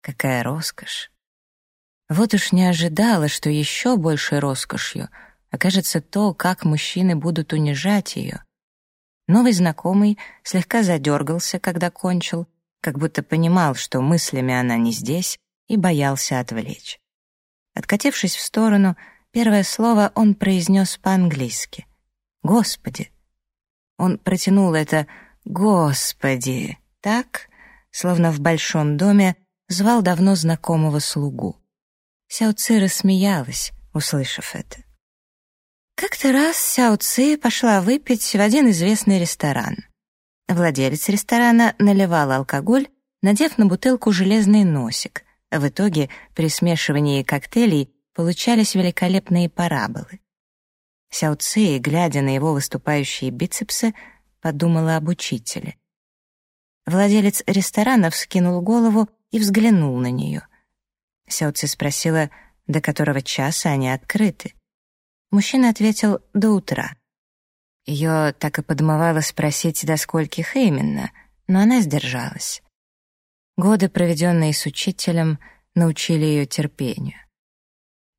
Какая роскошь! Вот уж не ожидала, что еще большей роскошью окажется то, как мужчины будут унижать ее. Новый знакомый слегка задергался, когда кончил, как будто понимал, что мыслями она не здесь, и боялся отвлечь. Откатившись в сторону, первое слово он произнес по-английски. «Господи!» Он протянул это «Господи!» так, словно в большом доме звал давно знакомого слугу. Сяо Ци рассмеялась, услышав это. Как-то раз Сяо Ци пошла выпить в один известный ресторан. Владелец ресторана наливал алкоголь, надев на бутылку железный носик. В итоге при смешивании коктейлей получались великолепные параболы. Сяо Ци, глядя на его выступающие бицепсы, подумала об учителе. Владелец ресторана вскинул голову и взглянул на нее. Сяоци спросила, до которого часа они открыты. Мужчина ответил «до утра». Ее так и подмывало спросить, до скольких именно, но она сдержалась. Годы, проведенные с учителем, научили ее терпению.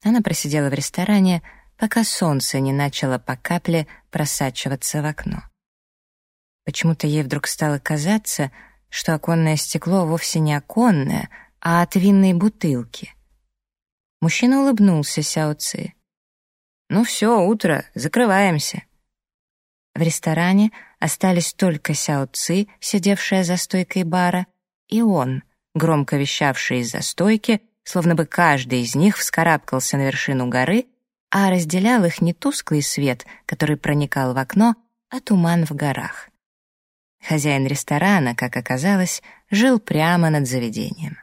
Она просидела в ресторане, пока солнце не начало по капле просачиваться в окно. Почему-то ей вдруг стало казаться, что оконное стекло вовсе не оконное, а от винной бутылки. Мужчина улыбнулся Сяо Ци. «Ну все, утро, закрываемся». В ресторане остались только Сяо Ци, сидевшая за стойкой бара, и он, громко вещавший из-за стойки, словно бы каждый из них вскарабкался на вершину горы, а разделял их не тусклый свет, который проникал в окно, а туман в горах. Хозяин ресторана, как оказалось, жил прямо над заведением.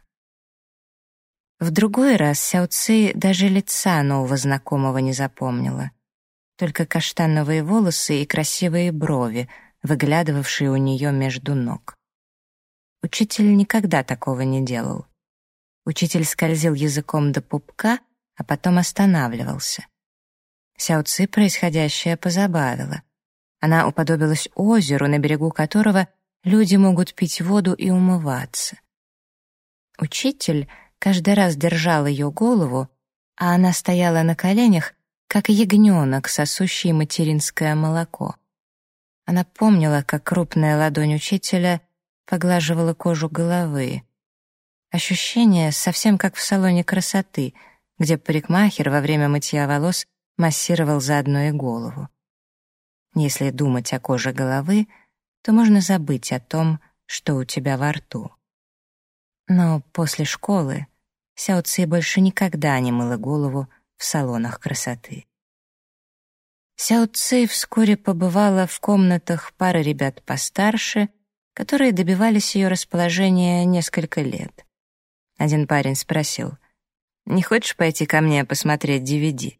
В другой раз Сяо Ци даже лица нового знакомого не запомнила. Только каштановые волосы и красивые брови, выглядывавшие у нее между ног. Учитель никогда такого не делал. Учитель скользил языком до пупка, а потом останавливался. Сяо Ци происходящее позабавило. Она уподобилась озеру, на берегу которого люди могут пить воду и умываться. Учитель каждый раз держал ее голову, а она стояла на коленях, как ягненок, сосущий материнское молоко. Она помнила, как крупная ладонь учителя поглаживала кожу головы. Ощущение совсем как в салоне красоты, где парикмахер во время мытья волос массировал заодно и голову. Если думать о коже головы, то можно забыть о том, что у тебя во рту. Но после школы Сяо Ци больше никогда не мыла голову в салонах красоты. Сяо Ци вскоре побывала в комнатах пары ребят постарше, которые добивались ее расположения несколько лет. Один парень спросил, «Не хочешь пойти ко мне посмотреть DVD?»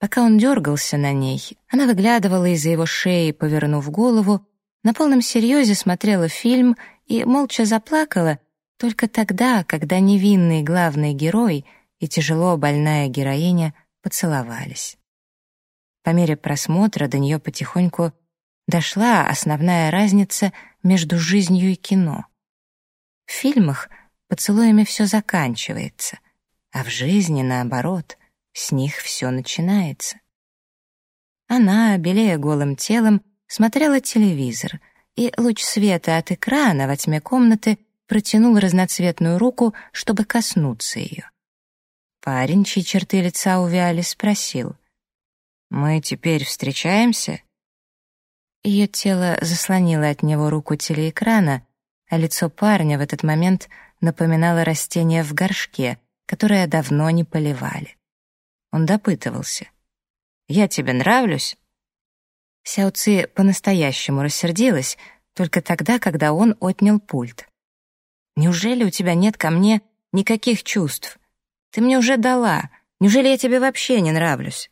Пока он дергался на ней, она выглядывала из-за его шеи, повернув голову, на полном серьезе смотрела фильм и молча заплакала только тогда, когда невинный главный герой и тяжело больная героиня поцеловались. По мере просмотра до нее потихоньку дошла основная разница между жизнью и кино. В фильмах поцелуями все заканчивается, а в жизни, наоборот, с них все начинается. Она, белея голым телом, смотрела телевизор, и луч света от экрана во тьме комнаты протянул разноцветную руку, чтобы коснуться ее. Парень, чьи черты лица увяли, спросил. «Мы теперь встречаемся?» Ее тело заслонило от него руку телеэкрана, а лицо парня в этот момент напоминало растение в горшке, которое давно не поливали. Он допытывался. «Я тебе нравлюсь?» Сяо Ци по-настоящему рассердилась только тогда, когда он отнял пульт. «Неужели у тебя нет ко мне никаких чувств? Ты мне уже дала. Неужели я тебе вообще не нравлюсь?»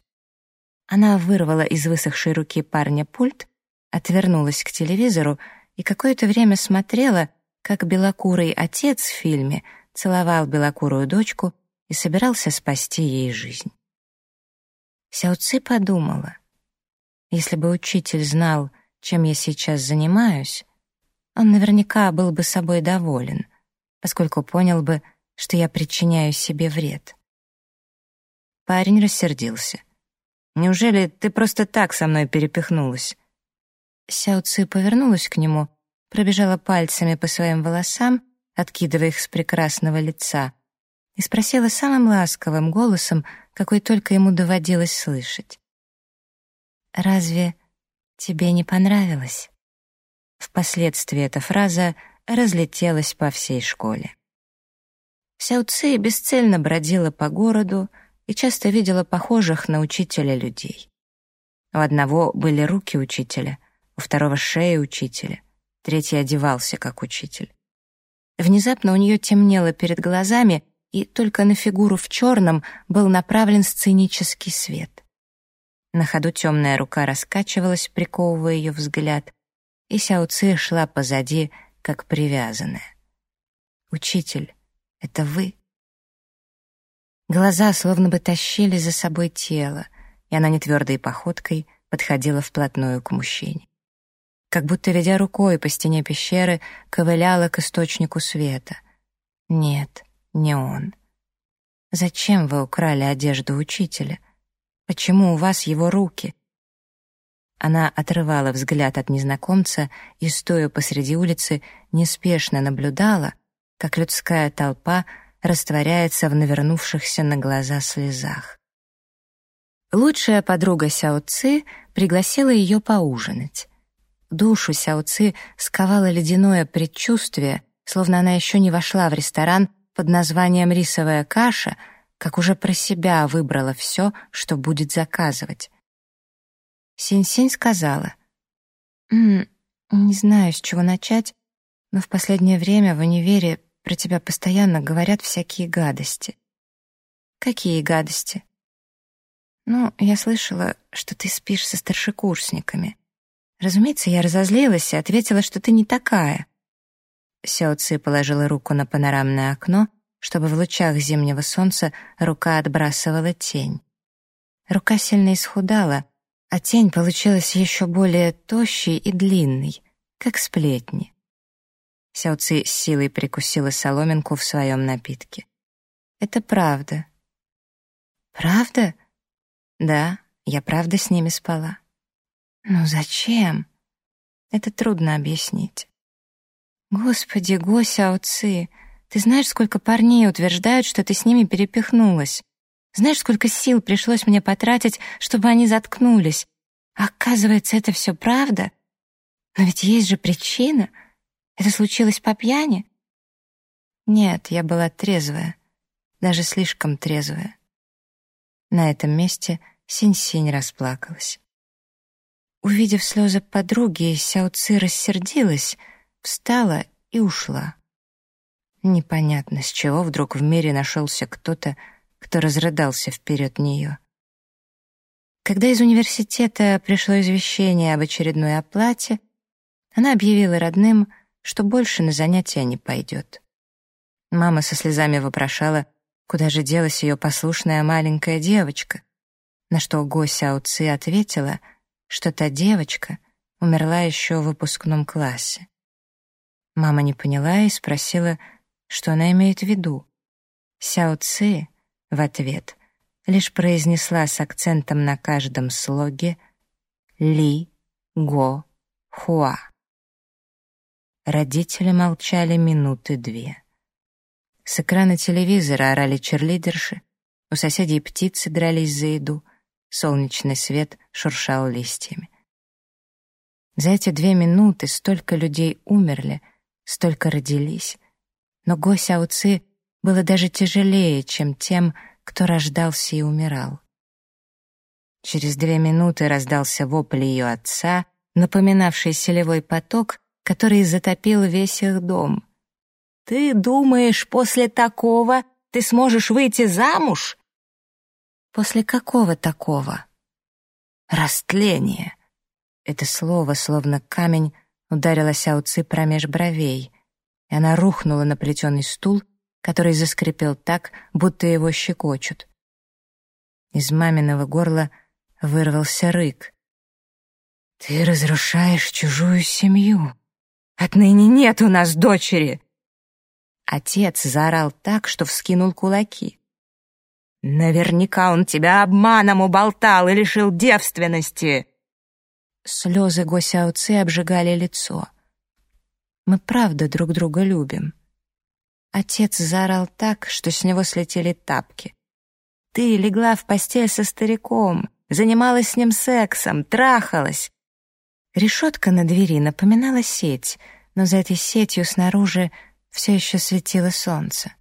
Она вырвала из высохшей руки парня пульт, отвернулась к телевизору и какое-то время смотрела, как белокурый отец в фильме целовал белокурую дочку и собирался спасти ей жизнь. Сяо Ци подумала, если бы учитель знал, чем я сейчас занимаюсь, он наверняка был бы собой доволен, поскольку понял бы, что я причиняю себе вред. Парень рассердился. «Неужели ты просто так со мной перепихнулась?» Сяо Ци повернулась к нему, пробежала пальцами по своим волосам, откидывая их с прекрасного лица, и спросила самым ласковым голосом, какой только ему доводилось слышать. «Разве тебе не понравилось?» Впоследствии эта фраза разлетелась по всей школе. Сяо Ци бесцельно бродила по городу и часто видела похожих на учителя людей. У одного были руки учителя, у второго — шея учителя, третий одевался как учитель. Внезапно у нее темнело перед глазами, и только на фигуру в черном был направлен сценический свет. На ходу темная рука раскачивалась, приковывая ее взгляд, и Сяо Ци шла позади, как привязанная. «Учитель, это вы?» Глаза словно бы тащили за собой тело, и она нетвердой походкой подходила вплотную к мужчине. Как будто, ведя рукой по стене пещеры, ковыляла к источнику света. Нет, не он. Зачем вы украли одежду учителя? Почему у вас его руки? Она отрывала взгляд от незнакомца и, стоя посреди улицы, неспешно наблюдала, как людская толпа растворяется в навернувшихся на глаза слезах. Лучшая подруга Сяо Ци пригласила ее поужинать. Душу Сяо Ци сковало ледяное предчувствие, словно она еще не вошла в ресторан под названием «Рисовая каша», как уже про себя выбрала все, что будет заказывать. Синь-Синь сказала, «М -м, «Не знаю, с чего начать, но в последнее время в универе про тебя постоянно говорят всякие гадости». «Какие гадости?» «Ну, я слышала, что ты спишь со старшекурсниками. Разумеется, я разозлилась и ответила, что ты не такая. Сяо Ци положила руку на панорамное окно, чтобы в лучах зимнего солнца рука отбрасывала тень. Рука сильно исхудала, а тень получилась еще более тощей и длинной, как сплетни. Сяо Ци с силой прикусила соломинку в своем напитке. «Это правда». «Правда?» «Да, я правда с ними спала». «Ну зачем?» «Это трудно объяснить». «Господи, Гося Оци, ты знаешь, сколько парней утверждают, что ты с ними перепихнулась? Знаешь, сколько сил пришлось мне потратить, чтобы они заткнулись? оказывается, это все правда? Но ведь есть же причина. Это случилось по пьяни? Нет, я была трезвая, даже слишком трезвая. На этом месте Синь-Синь расплакалась. Увидев слезы подруги, Сяо Ци рассердилась, встала и ушла. Непонятно, с чего вдруг в мире нашелся кто-то, кто разрыдался вперед нее. Когда из университета пришло извещение об очередной оплате, она объявила родным, что больше на занятия не пойдет. Мама со слезами вопрошала, куда же делась ее послушная маленькая девочка, на что Го Сяо Ци ответила, что та девочка умерла еще в выпускном классе. Мама не поняла и спросила, что она имеет в виду. Сяо Ци в ответ лишь произнесла с акцентом на каждом слоге «Ли, Го, Хуа». Родители молчали минуты две. С экрана телевизора орали черлидерши, у соседей птицы дрались за еду, солнечный свет шуршал листьями. За эти две минуты столько людей умерли, столько родились, но Го Сяо было даже тяжелее, чем тем, кто рождался и умирал. Через две минуты раздался вопль ее отца, напоминавший селевой поток, который затопил весь их дом. «Ты думаешь, после такого ты сможешь выйти замуж?» «После какого такого?» «Растление». Это слово, словно камень, ударило Сяуци промеж бровей, и она рухнула на плетеный стул, который заскрипел так, будто его щекочут. Из маминого горла вырвался рык. «Ты разрушаешь чужую семью. Отныне нет у нас дочери!» Отец заорал так, что вскинул кулаки. «Наверняка он тебя обманом уболтал и лишил девственности!» Слезы Госяуцы обжигали лицо. «Мы правда друг друга любим. Отец заорал так, что с него слетели тапки. «Ты легла в постель со стариком, занималась с ним сексом, трахалась». Решетка на двери напоминала сеть, но за этой сетью снаружи все еще светило солнце.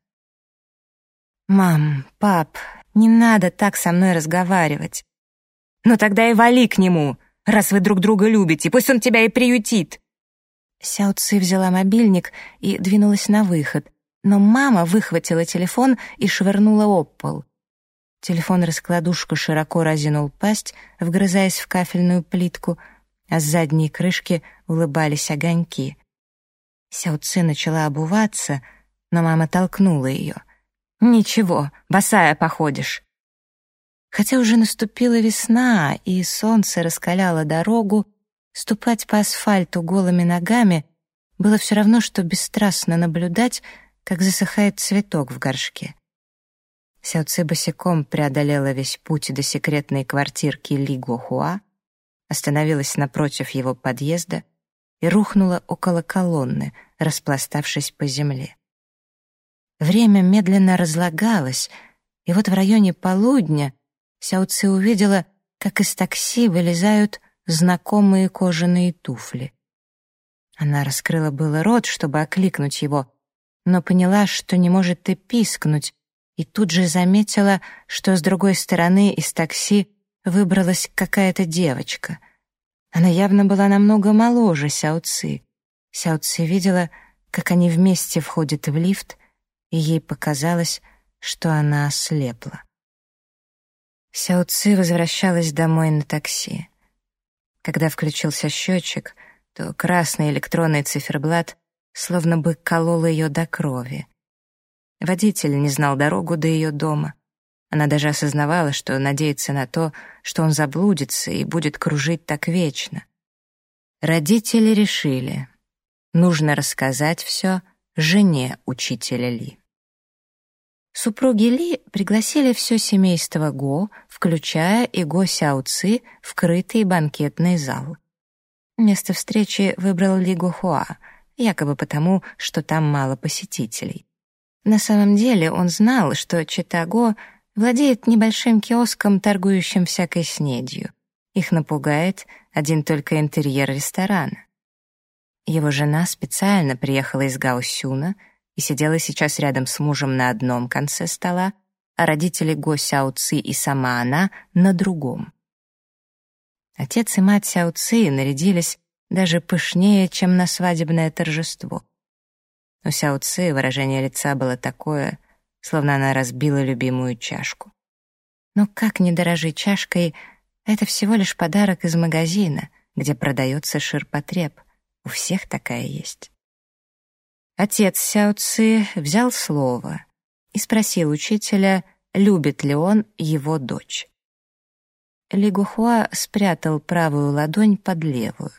«Мам, пап, не надо так со мной разговаривать». «Ну тогда и вали к нему, раз вы друг друга любите, пусть он тебя и приютит». Сяо Ци взяла мобильник и двинулась на выход, но мама выхватила телефон и швырнула об пол. Телефон-раскладушка широко разинул пасть, вгрызаясь в кафельную плитку, а с задней крышки улыбались огоньки. Сяуци начала обуваться, но мама толкнула ее. «Ничего, босая походишь». Хотя уже наступила весна, и солнце раскаляло дорогу, ступать по асфальту голыми ногами было все равно, что бесстрастно наблюдать, как засыхает цветок в горшке. Сяоци босиком преодолела весь путь до секретной квартирки Ли Гохуа, остановилась напротив его подъезда и рухнула около колонны, распластавшись по земле. Время медленно разлагалось, и вот в районе полудня Сяоци увидела, как из такси вылезают знакомые кожаные туфли. Она раскрыла было рот, чтобы окликнуть его, но поняла, что не может и пискнуть, и тут же заметила, что с другой стороны из такси выбралась какая-то девочка. Она явно была намного моложе Сяоци. Сяоци видела, как они вместе входят в лифт, и ей показалось, что она ослепла. Сяоци возвращалась домой на такси. Когда включился счетчик, то красный электронный циферблат словно бы колол ее до крови. Водитель не знал дорогу до ее дома. Она даже осознавала, что надеется на то, что он заблудится и будет кружить так вечно. Родители решили, нужно рассказать все жене учителя Ли. Супруги Ли пригласили все семейство Го, включая и Го Сяо Ци, в крытый банкетный зал. Место встречи выбрал Ли Го Хуа — якобы потому, что там мало посетителей. На самом деле он знал, что Читаго владеет небольшим киоском, торгующим всякой снедью. Их напугает один только интерьер ресторана. Его жена специально приехала из Гаусюна и сидела сейчас рядом с мужем на одном конце стола, а родители Го Сяо Ци и сама она на другом. Отец и мать Сяо Ци нарядились даже пышнее, чем на свадебное торжество. У Сяо Ци выражение лица было такое, словно она разбила любимую чашку. Но как не дорожить чашкой, это всего лишь подарок из магазина, где продается ширпотреб. У всех такая есть. Отец Сяо Ци взял слово и спросил учителя, любит ли он его дочь. Ли Гухуа спрятал правую ладонь под левую.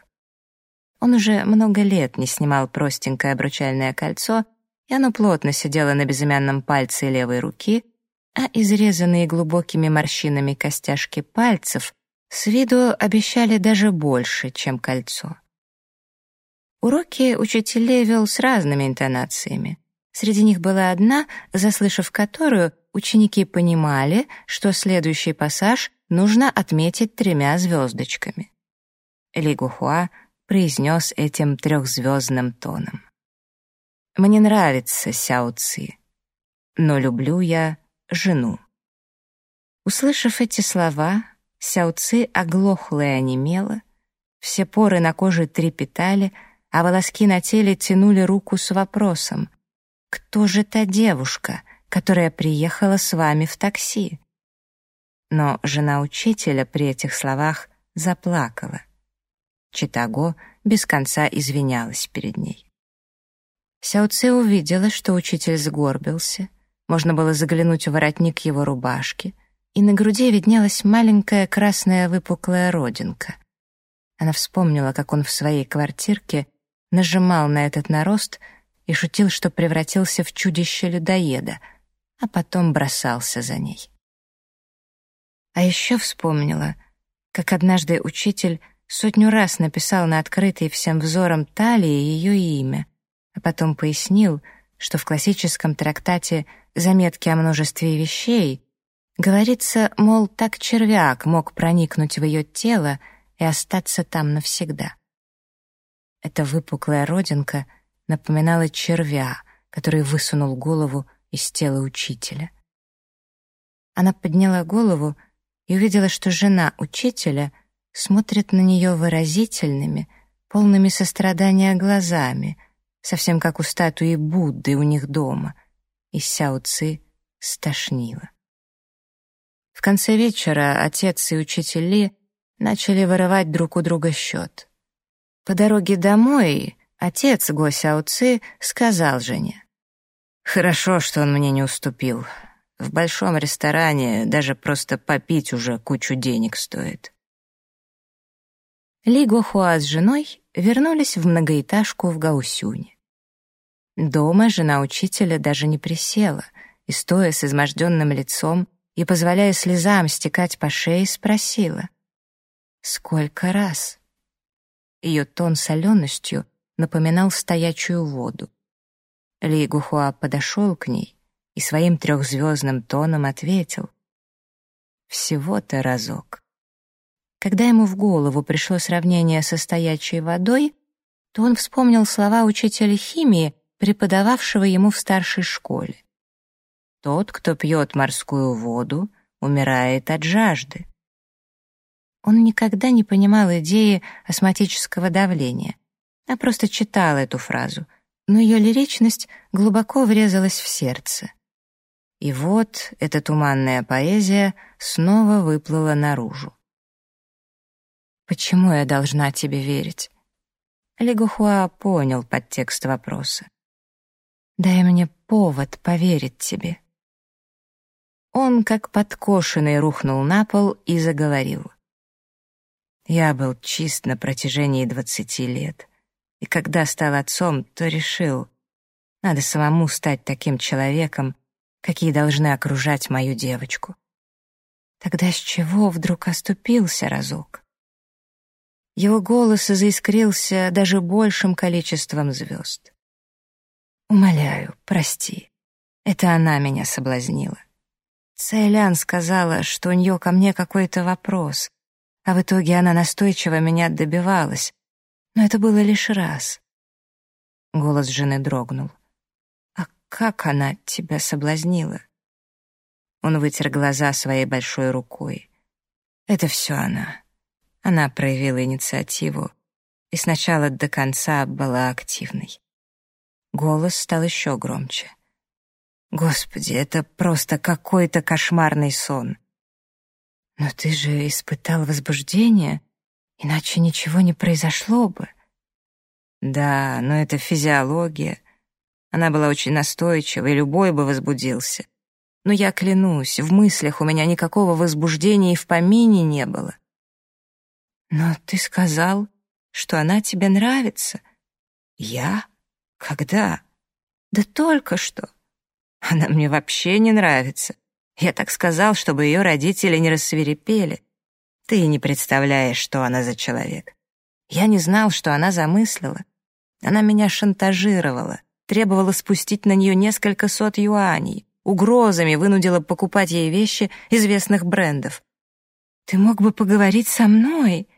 Он уже много лет не снимал простенькое обручальное кольцо, и оно плотно сидело на безымянном пальце левой руки, а изрезанные глубокими морщинами костяшки пальцев с виду обещали даже больше, чем кольцо. Уроки учителей вел с разными интонациями. Среди них была одна, заслышав которую, ученики понимали, что следующий пассаж нужно отметить тремя звездочками. Ли Гухуа произнес этим трехзвездным тоном. «Мне нравится Сяо Ци, но люблю я жену». Услышав эти слова, Сяо Ци оглохла и онемела, все поры на коже трепетали — а волоски на теле тянули руку с вопросом «Кто же та девушка, которая приехала с вами в такси?» Но жена учителя при этих словах заплакала. Читаго без конца извинялась перед ней. Сяоце увидела, что учитель сгорбился, можно было заглянуть в воротник его рубашки, и на груди виднелась маленькая красная выпуклая родинка. Она вспомнила, как он в своей квартирке нажимал на этот нарост и шутил, что превратился в чудище-людоеда, а потом бросался за ней. А еще вспомнила, как однажды учитель сотню раз написал на открытой всем взором талии ее имя, а потом пояснил, что в классическом трактате «Заметки о множестве вещей» говорится, мол, так червяк мог проникнуть в ее тело и остаться там навсегда. Эта выпуклая родинка напоминала червя, который высунул голову из тела учителя. Она подняла голову и увидела, что жена учителя смотрит на нее выразительными, полными сострадания глазами, совсем как у статуи Будды у них дома, и Сяо Ци стошнила. В конце вечера отец и учитель Ли начали вырывать друг у друга счет. По дороге домой отец Го Сяо Ци сказал жене. «Хорошо, что он мне не уступил. В большом ресторане даже просто попить уже кучу денег стоит». Ли Гохуа с женой вернулись в многоэтажку в Гаусюне. Дома жена учителя даже не присела и, стоя с изможденным лицом и позволяя слезам стекать по шее, спросила. «Сколько раз?» Ее тон соленостью напоминал стоячую воду. Ли Гухуа подошел к ней и своим трехзвездным тоном ответил. «Всего-то разок». Когда ему в голову пришло сравнение со стоячей водой, то он вспомнил слова учителя химии, преподававшего ему в старшей школе. «Тот, кто пьет морскую воду, умирает от жажды». Он никогда не понимал идеи осмотического давления, а просто читал эту фразу, но ее лиричность глубоко врезалась в сердце. И вот эта туманная поэзия снова выплыла наружу. «Почему я должна тебе верить?» Лигухуа понял подтекст вопроса. «Дай мне повод поверить тебе». Он, как подкошенный, рухнул на пол и заговорил. Я был чист на протяжении двадцати лет. И когда стал отцом, то решил, надо самому стать таким человеком, какие должны окружать мою девочку. Тогда с чего вдруг оступился разок? Его голос заискрился даже большим количеством звезд. Умоляю, прости. Это она меня соблазнила. Цейлян сказала, что у нее ко мне какой-то вопрос, а в итоге она настойчиво меня добивалась, но это было лишь раз. Голос жены дрогнул. «А как она тебя соблазнила?» Он вытер глаза своей большой рукой. «Это все она. Она проявила инициативу и сначала до конца была активной». Голос стал еще громче. «Господи, это просто какой-то кошмарный сон!» «Но ты же испытал возбуждение, иначе ничего не произошло бы». «Да, но это физиология. Она была очень настойчива, и любой бы возбудился. Но я клянусь, в мыслях у меня никакого возбуждения и в помине не было». «Но ты сказал, что она тебе нравится». «Я? Когда?» «Да только что». «Она мне вообще не нравится. Я так сказал, чтобы ее родители не рассверепели. Ты не представляешь, что она за человек. Я не знал, что она замыслила. Она меня шантажировала, требовала спустить на нее несколько сот юаней, угрозами вынудила покупать ей вещи известных брендов. «Ты мог бы поговорить со мной?»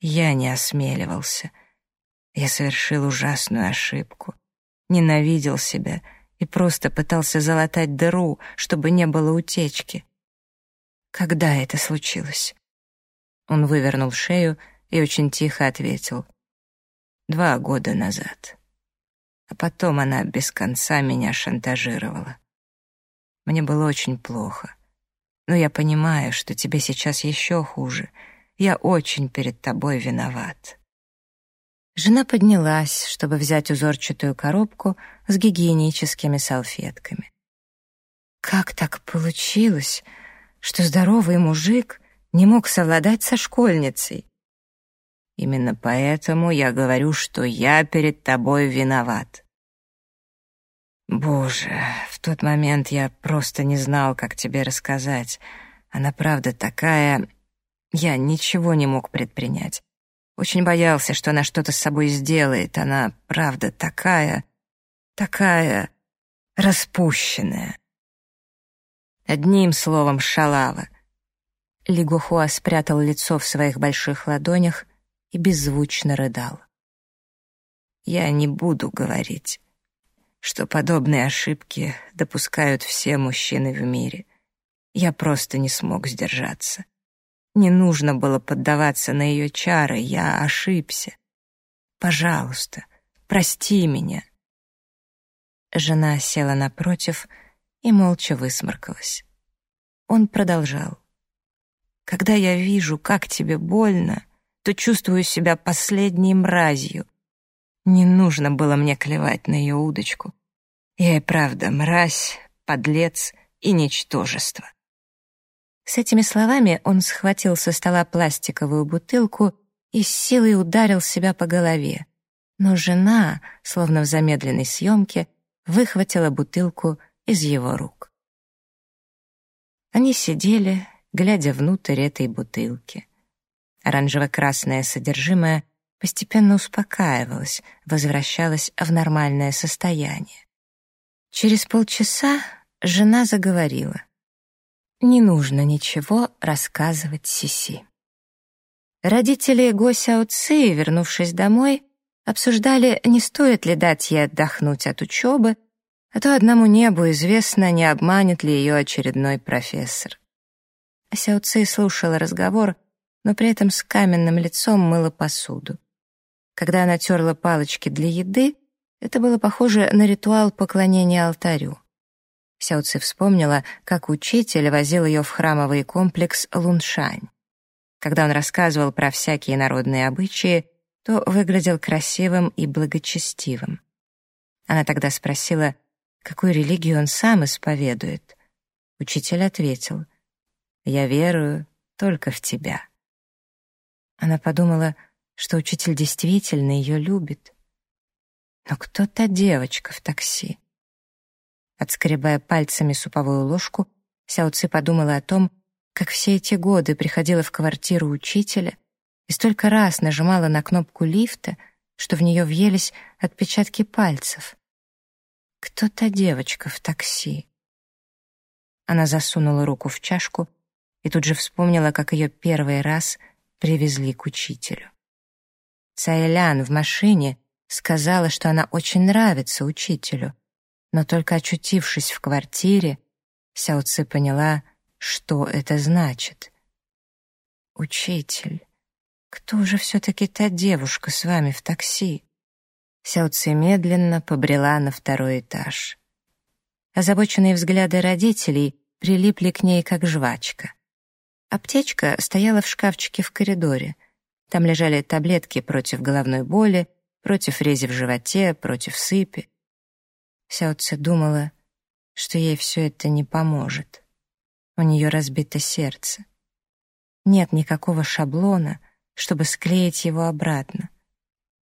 Я не осмеливался. Я совершил ужасную ошибку. Ненавидел себя — и просто пытался залатать дыру, чтобы не было утечки. Когда это случилось? Он вывернул шею и очень тихо ответил. Два года назад. А потом она без конца меня шантажировала. Мне было очень плохо. Но я понимаю, что тебе сейчас еще хуже. Я очень перед тобой виноват. Жена поднялась, чтобы взять узорчатую коробку с гигиеническими салфетками. Как так получилось, что здоровый мужик не мог совладать со школьницей? Именно поэтому я говорю, что я перед тобой виноват. Боже, в тот момент я просто не знал, как тебе рассказать. Она правда такая... Я ничего не мог предпринять. Очень боялся, что она что-то с собой сделает. Она, правда, такая, такая распущенная. Одним словом, шалава. Лигухуа спрятал лицо в своих больших ладонях и беззвучно рыдал. Я не буду говорить, что подобные ошибки допускают все мужчины в мире. Я просто не смог сдержаться. Не нужно было поддаваться на ее чары, я ошибся. Пожалуйста, прости меня. Жена села напротив и молча высморкалась. Он продолжал. Когда я вижу, как тебе больно, то чувствую себя последней мразью. Не нужно было мне клевать на ее удочку. Я и правда мразь, подлец и ничтожество. С этими словами он схватил со стола пластиковую бутылку и с силой ударил себя по голове. Но жена, словно в замедленной съемке, выхватила бутылку из его рук. Они сидели, глядя внутрь этой бутылки. Оранжево-красное содержимое постепенно успокаивалось, возвращалось в нормальное состояние. Через полчаса жена заговорила. Не нужно ничего рассказывать Сиси. Родители Го Сяо Ци, вернувшись домой, обсуждали, не стоит ли дать ей отдохнуть от учебы, а то одному небу известно, не обманет ли ее очередной профессор. Сяо Ци слушала разговор, но при этом с каменным лицом мыла посуду. Когда она терла палочки для еды, это было похоже на ритуал поклонения алтарю. Сяоци вспомнила, как учитель возил ее в храмовый комплекс Луншань. Когда он рассказывал про всякие народные обычаи, то выглядел красивым и благочестивым. Она тогда спросила, какую религию он сам исповедует. Учитель ответил, «Я верую только в тебя». Она подумала, что учитель действительно ее любит. Но кто та девочка в такси? Отскребая пальцами суповую ложку, Сяо Ци подумала о том, как все эти годы приходила в квартиру учителя и столько раз нажимала на кнопку лифта, что в нее въелись отпечатки пальцев. Кто та девочка в такси? Она засунула руку в чашку и тут же вспомнила, как ее первый раз привезли к учителю. Цайлян в машине сказала, что она очень нравится учителю, но только очутившись в квартире, Сяо Ци поняла, что это значит. «Учитель, кто же все-таки та девушка с вами в такси?» Сяо Ци медленно побрела на второй этаж. Озабоченные взгляды родителей прилипли к ней, как жвачка. Аптечка стояла в шкафчике в коридоре. Там лежали таблетки против головной боли, против рези в животе, против сыпи. Сяоце думала, что ей все это не поможет. У нее разбито сердце. Нет никакого шаблона, чтобы склеить его обратно.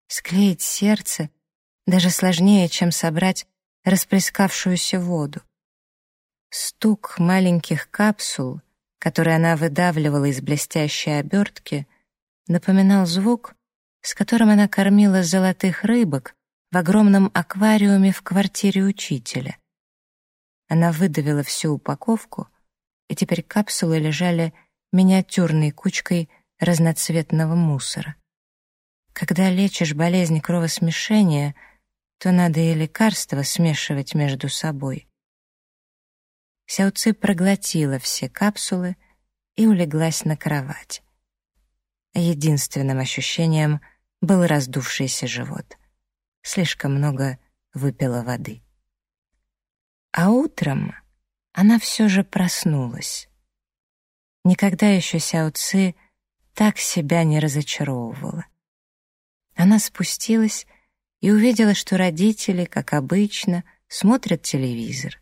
Склеить сердце даже сложнее, чем собрать расплескавшуюся воду. Стук маленьких капсул, которые она выдавливала из блестящей обертки, напоминал звук, с которым она кормила золотых рыбок в огромном аквариуме в квартире учителя. Она выдавила всю упаковку, и теперь капсулы лежали миниатюрной кучкой разноцветного мусора. Когда лечишь болезнь кровосмешения, то надо и лекарства смешивать между собой. Сяуци проглотила все капсулы и улеглась на кровать. Единственным ощущением был раздувшийся живот слишком много выпила воды. А утром она все же проснулась. Никогда еще Сяо Ци так себя не разочаровывала. Она спустилась и увидела, что родители, как обычно, смотрят телевизор.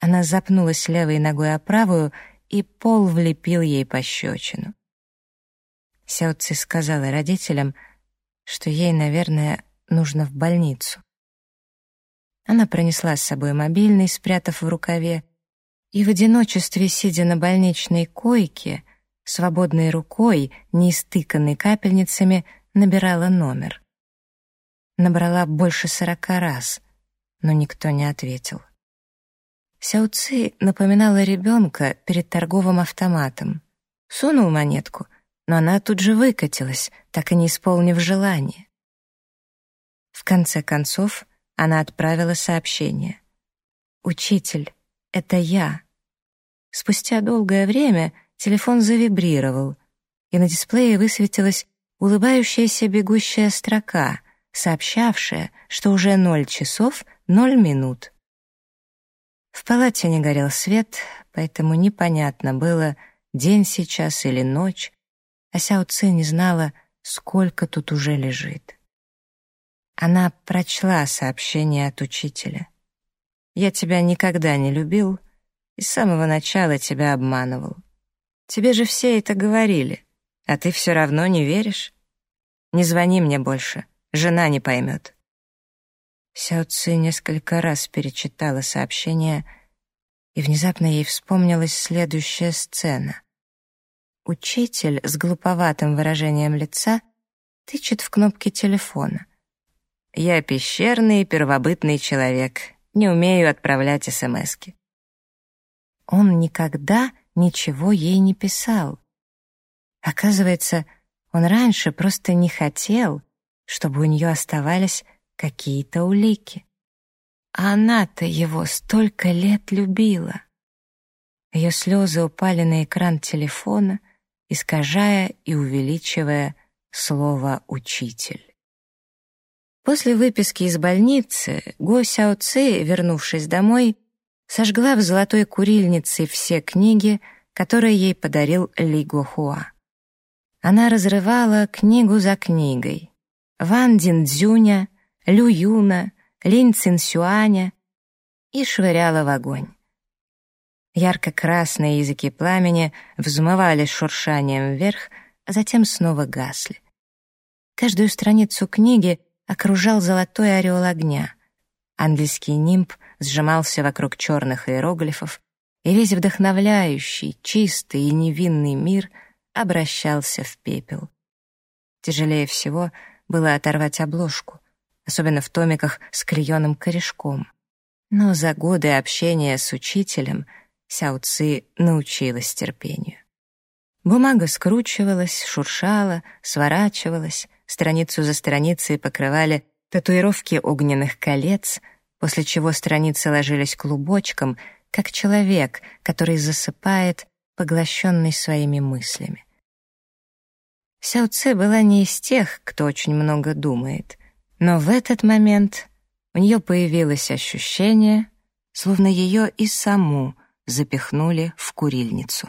Она запнулась левой ногой о правую, и пол влепил ей пощечину. Сяо Ци сказала родителям, что ей, наверное, нужно в больницу. Она пронесла с собой мобильный, спрятав в рукаве, и в одиночестве, сидя на больничной койке, свободной рукой, не истыканной капельницами, набирала номер. Набрала больше сорока раз, но никто не ответил. Сяо Ци напоминала ребенка перед торговым автоматом. Сунул монетку, но она тут же выкатилась, так и не исполнив желание. В конце концов, она отправила сообщение. «Учитель, это я». Спустя долгое время телефон завибрировал, и на дисплее высветилась улыбающаяся бегущая строка, сообщавшая, что уже ноль часов ноль минут. В палате не горел свет, поэтому непонятно было, день сейчас или ночь, а Сяо Ци не знала, сколько тут уже лежит. Она прочла сообщение от учителя. «Я тебя никогда не любил и с самого начала тебя обманывал. Тебе же все это говорили, а ты все равно не веришь. Не звони мне больше, жена не поймет». Сяо Ци несколько раз перечитала сообщение, и внезапно ей вспомнилась следующая сцена. Учитель с глуповатым выражением лица тычет в кнопки телефона — я пещерный первобытный человек, не умею отправлять СМСки. Он никогда ничего ей не писал. Оказывается, он раньше просто не хотел, чтобы у нее оставались какие-то улики. А она-то его столько лет любила. Ее слезы упали на экран телефона, искажая и увеличивая слово «учитель». После выписки из больницы Го Сяо Ци, вернувшись домой, сожгла в золотой курильнице все книги, которые ей подарил Ли Гохуа. Она разрывала книгу за книгой. Ван Дин Цзюня, Лю Юна, Линь Цин Сюаня и швыряла в огонь. Ярко-красные языки пламени взмывались шуршанием вверх, а затем снова гасли. Каждую страницу книги окружал золотой орел огня. Английский нимб сжимался вокруг черных иероглифов, и весь вдохновляющий, чистый и невинный мир обращался в пепел. Тяжелее всего было оторвать обложку, особенно в томиках с клееным корешком. Но за годы общения с учителем Сяо Ци научилась терпению. Бумага скручивалась, шуршала, сворачивалась, страницу за страницей покрывали татуировки огненных колец, после чего страницы ложились клубочком, как человек, который засыпает, поглощенный своими мыслями. Сяо Цэ была не из тех, кто очень много думает, но в этот момент у нее появилось ощущение, словно ее и саму запихнули в курильницу.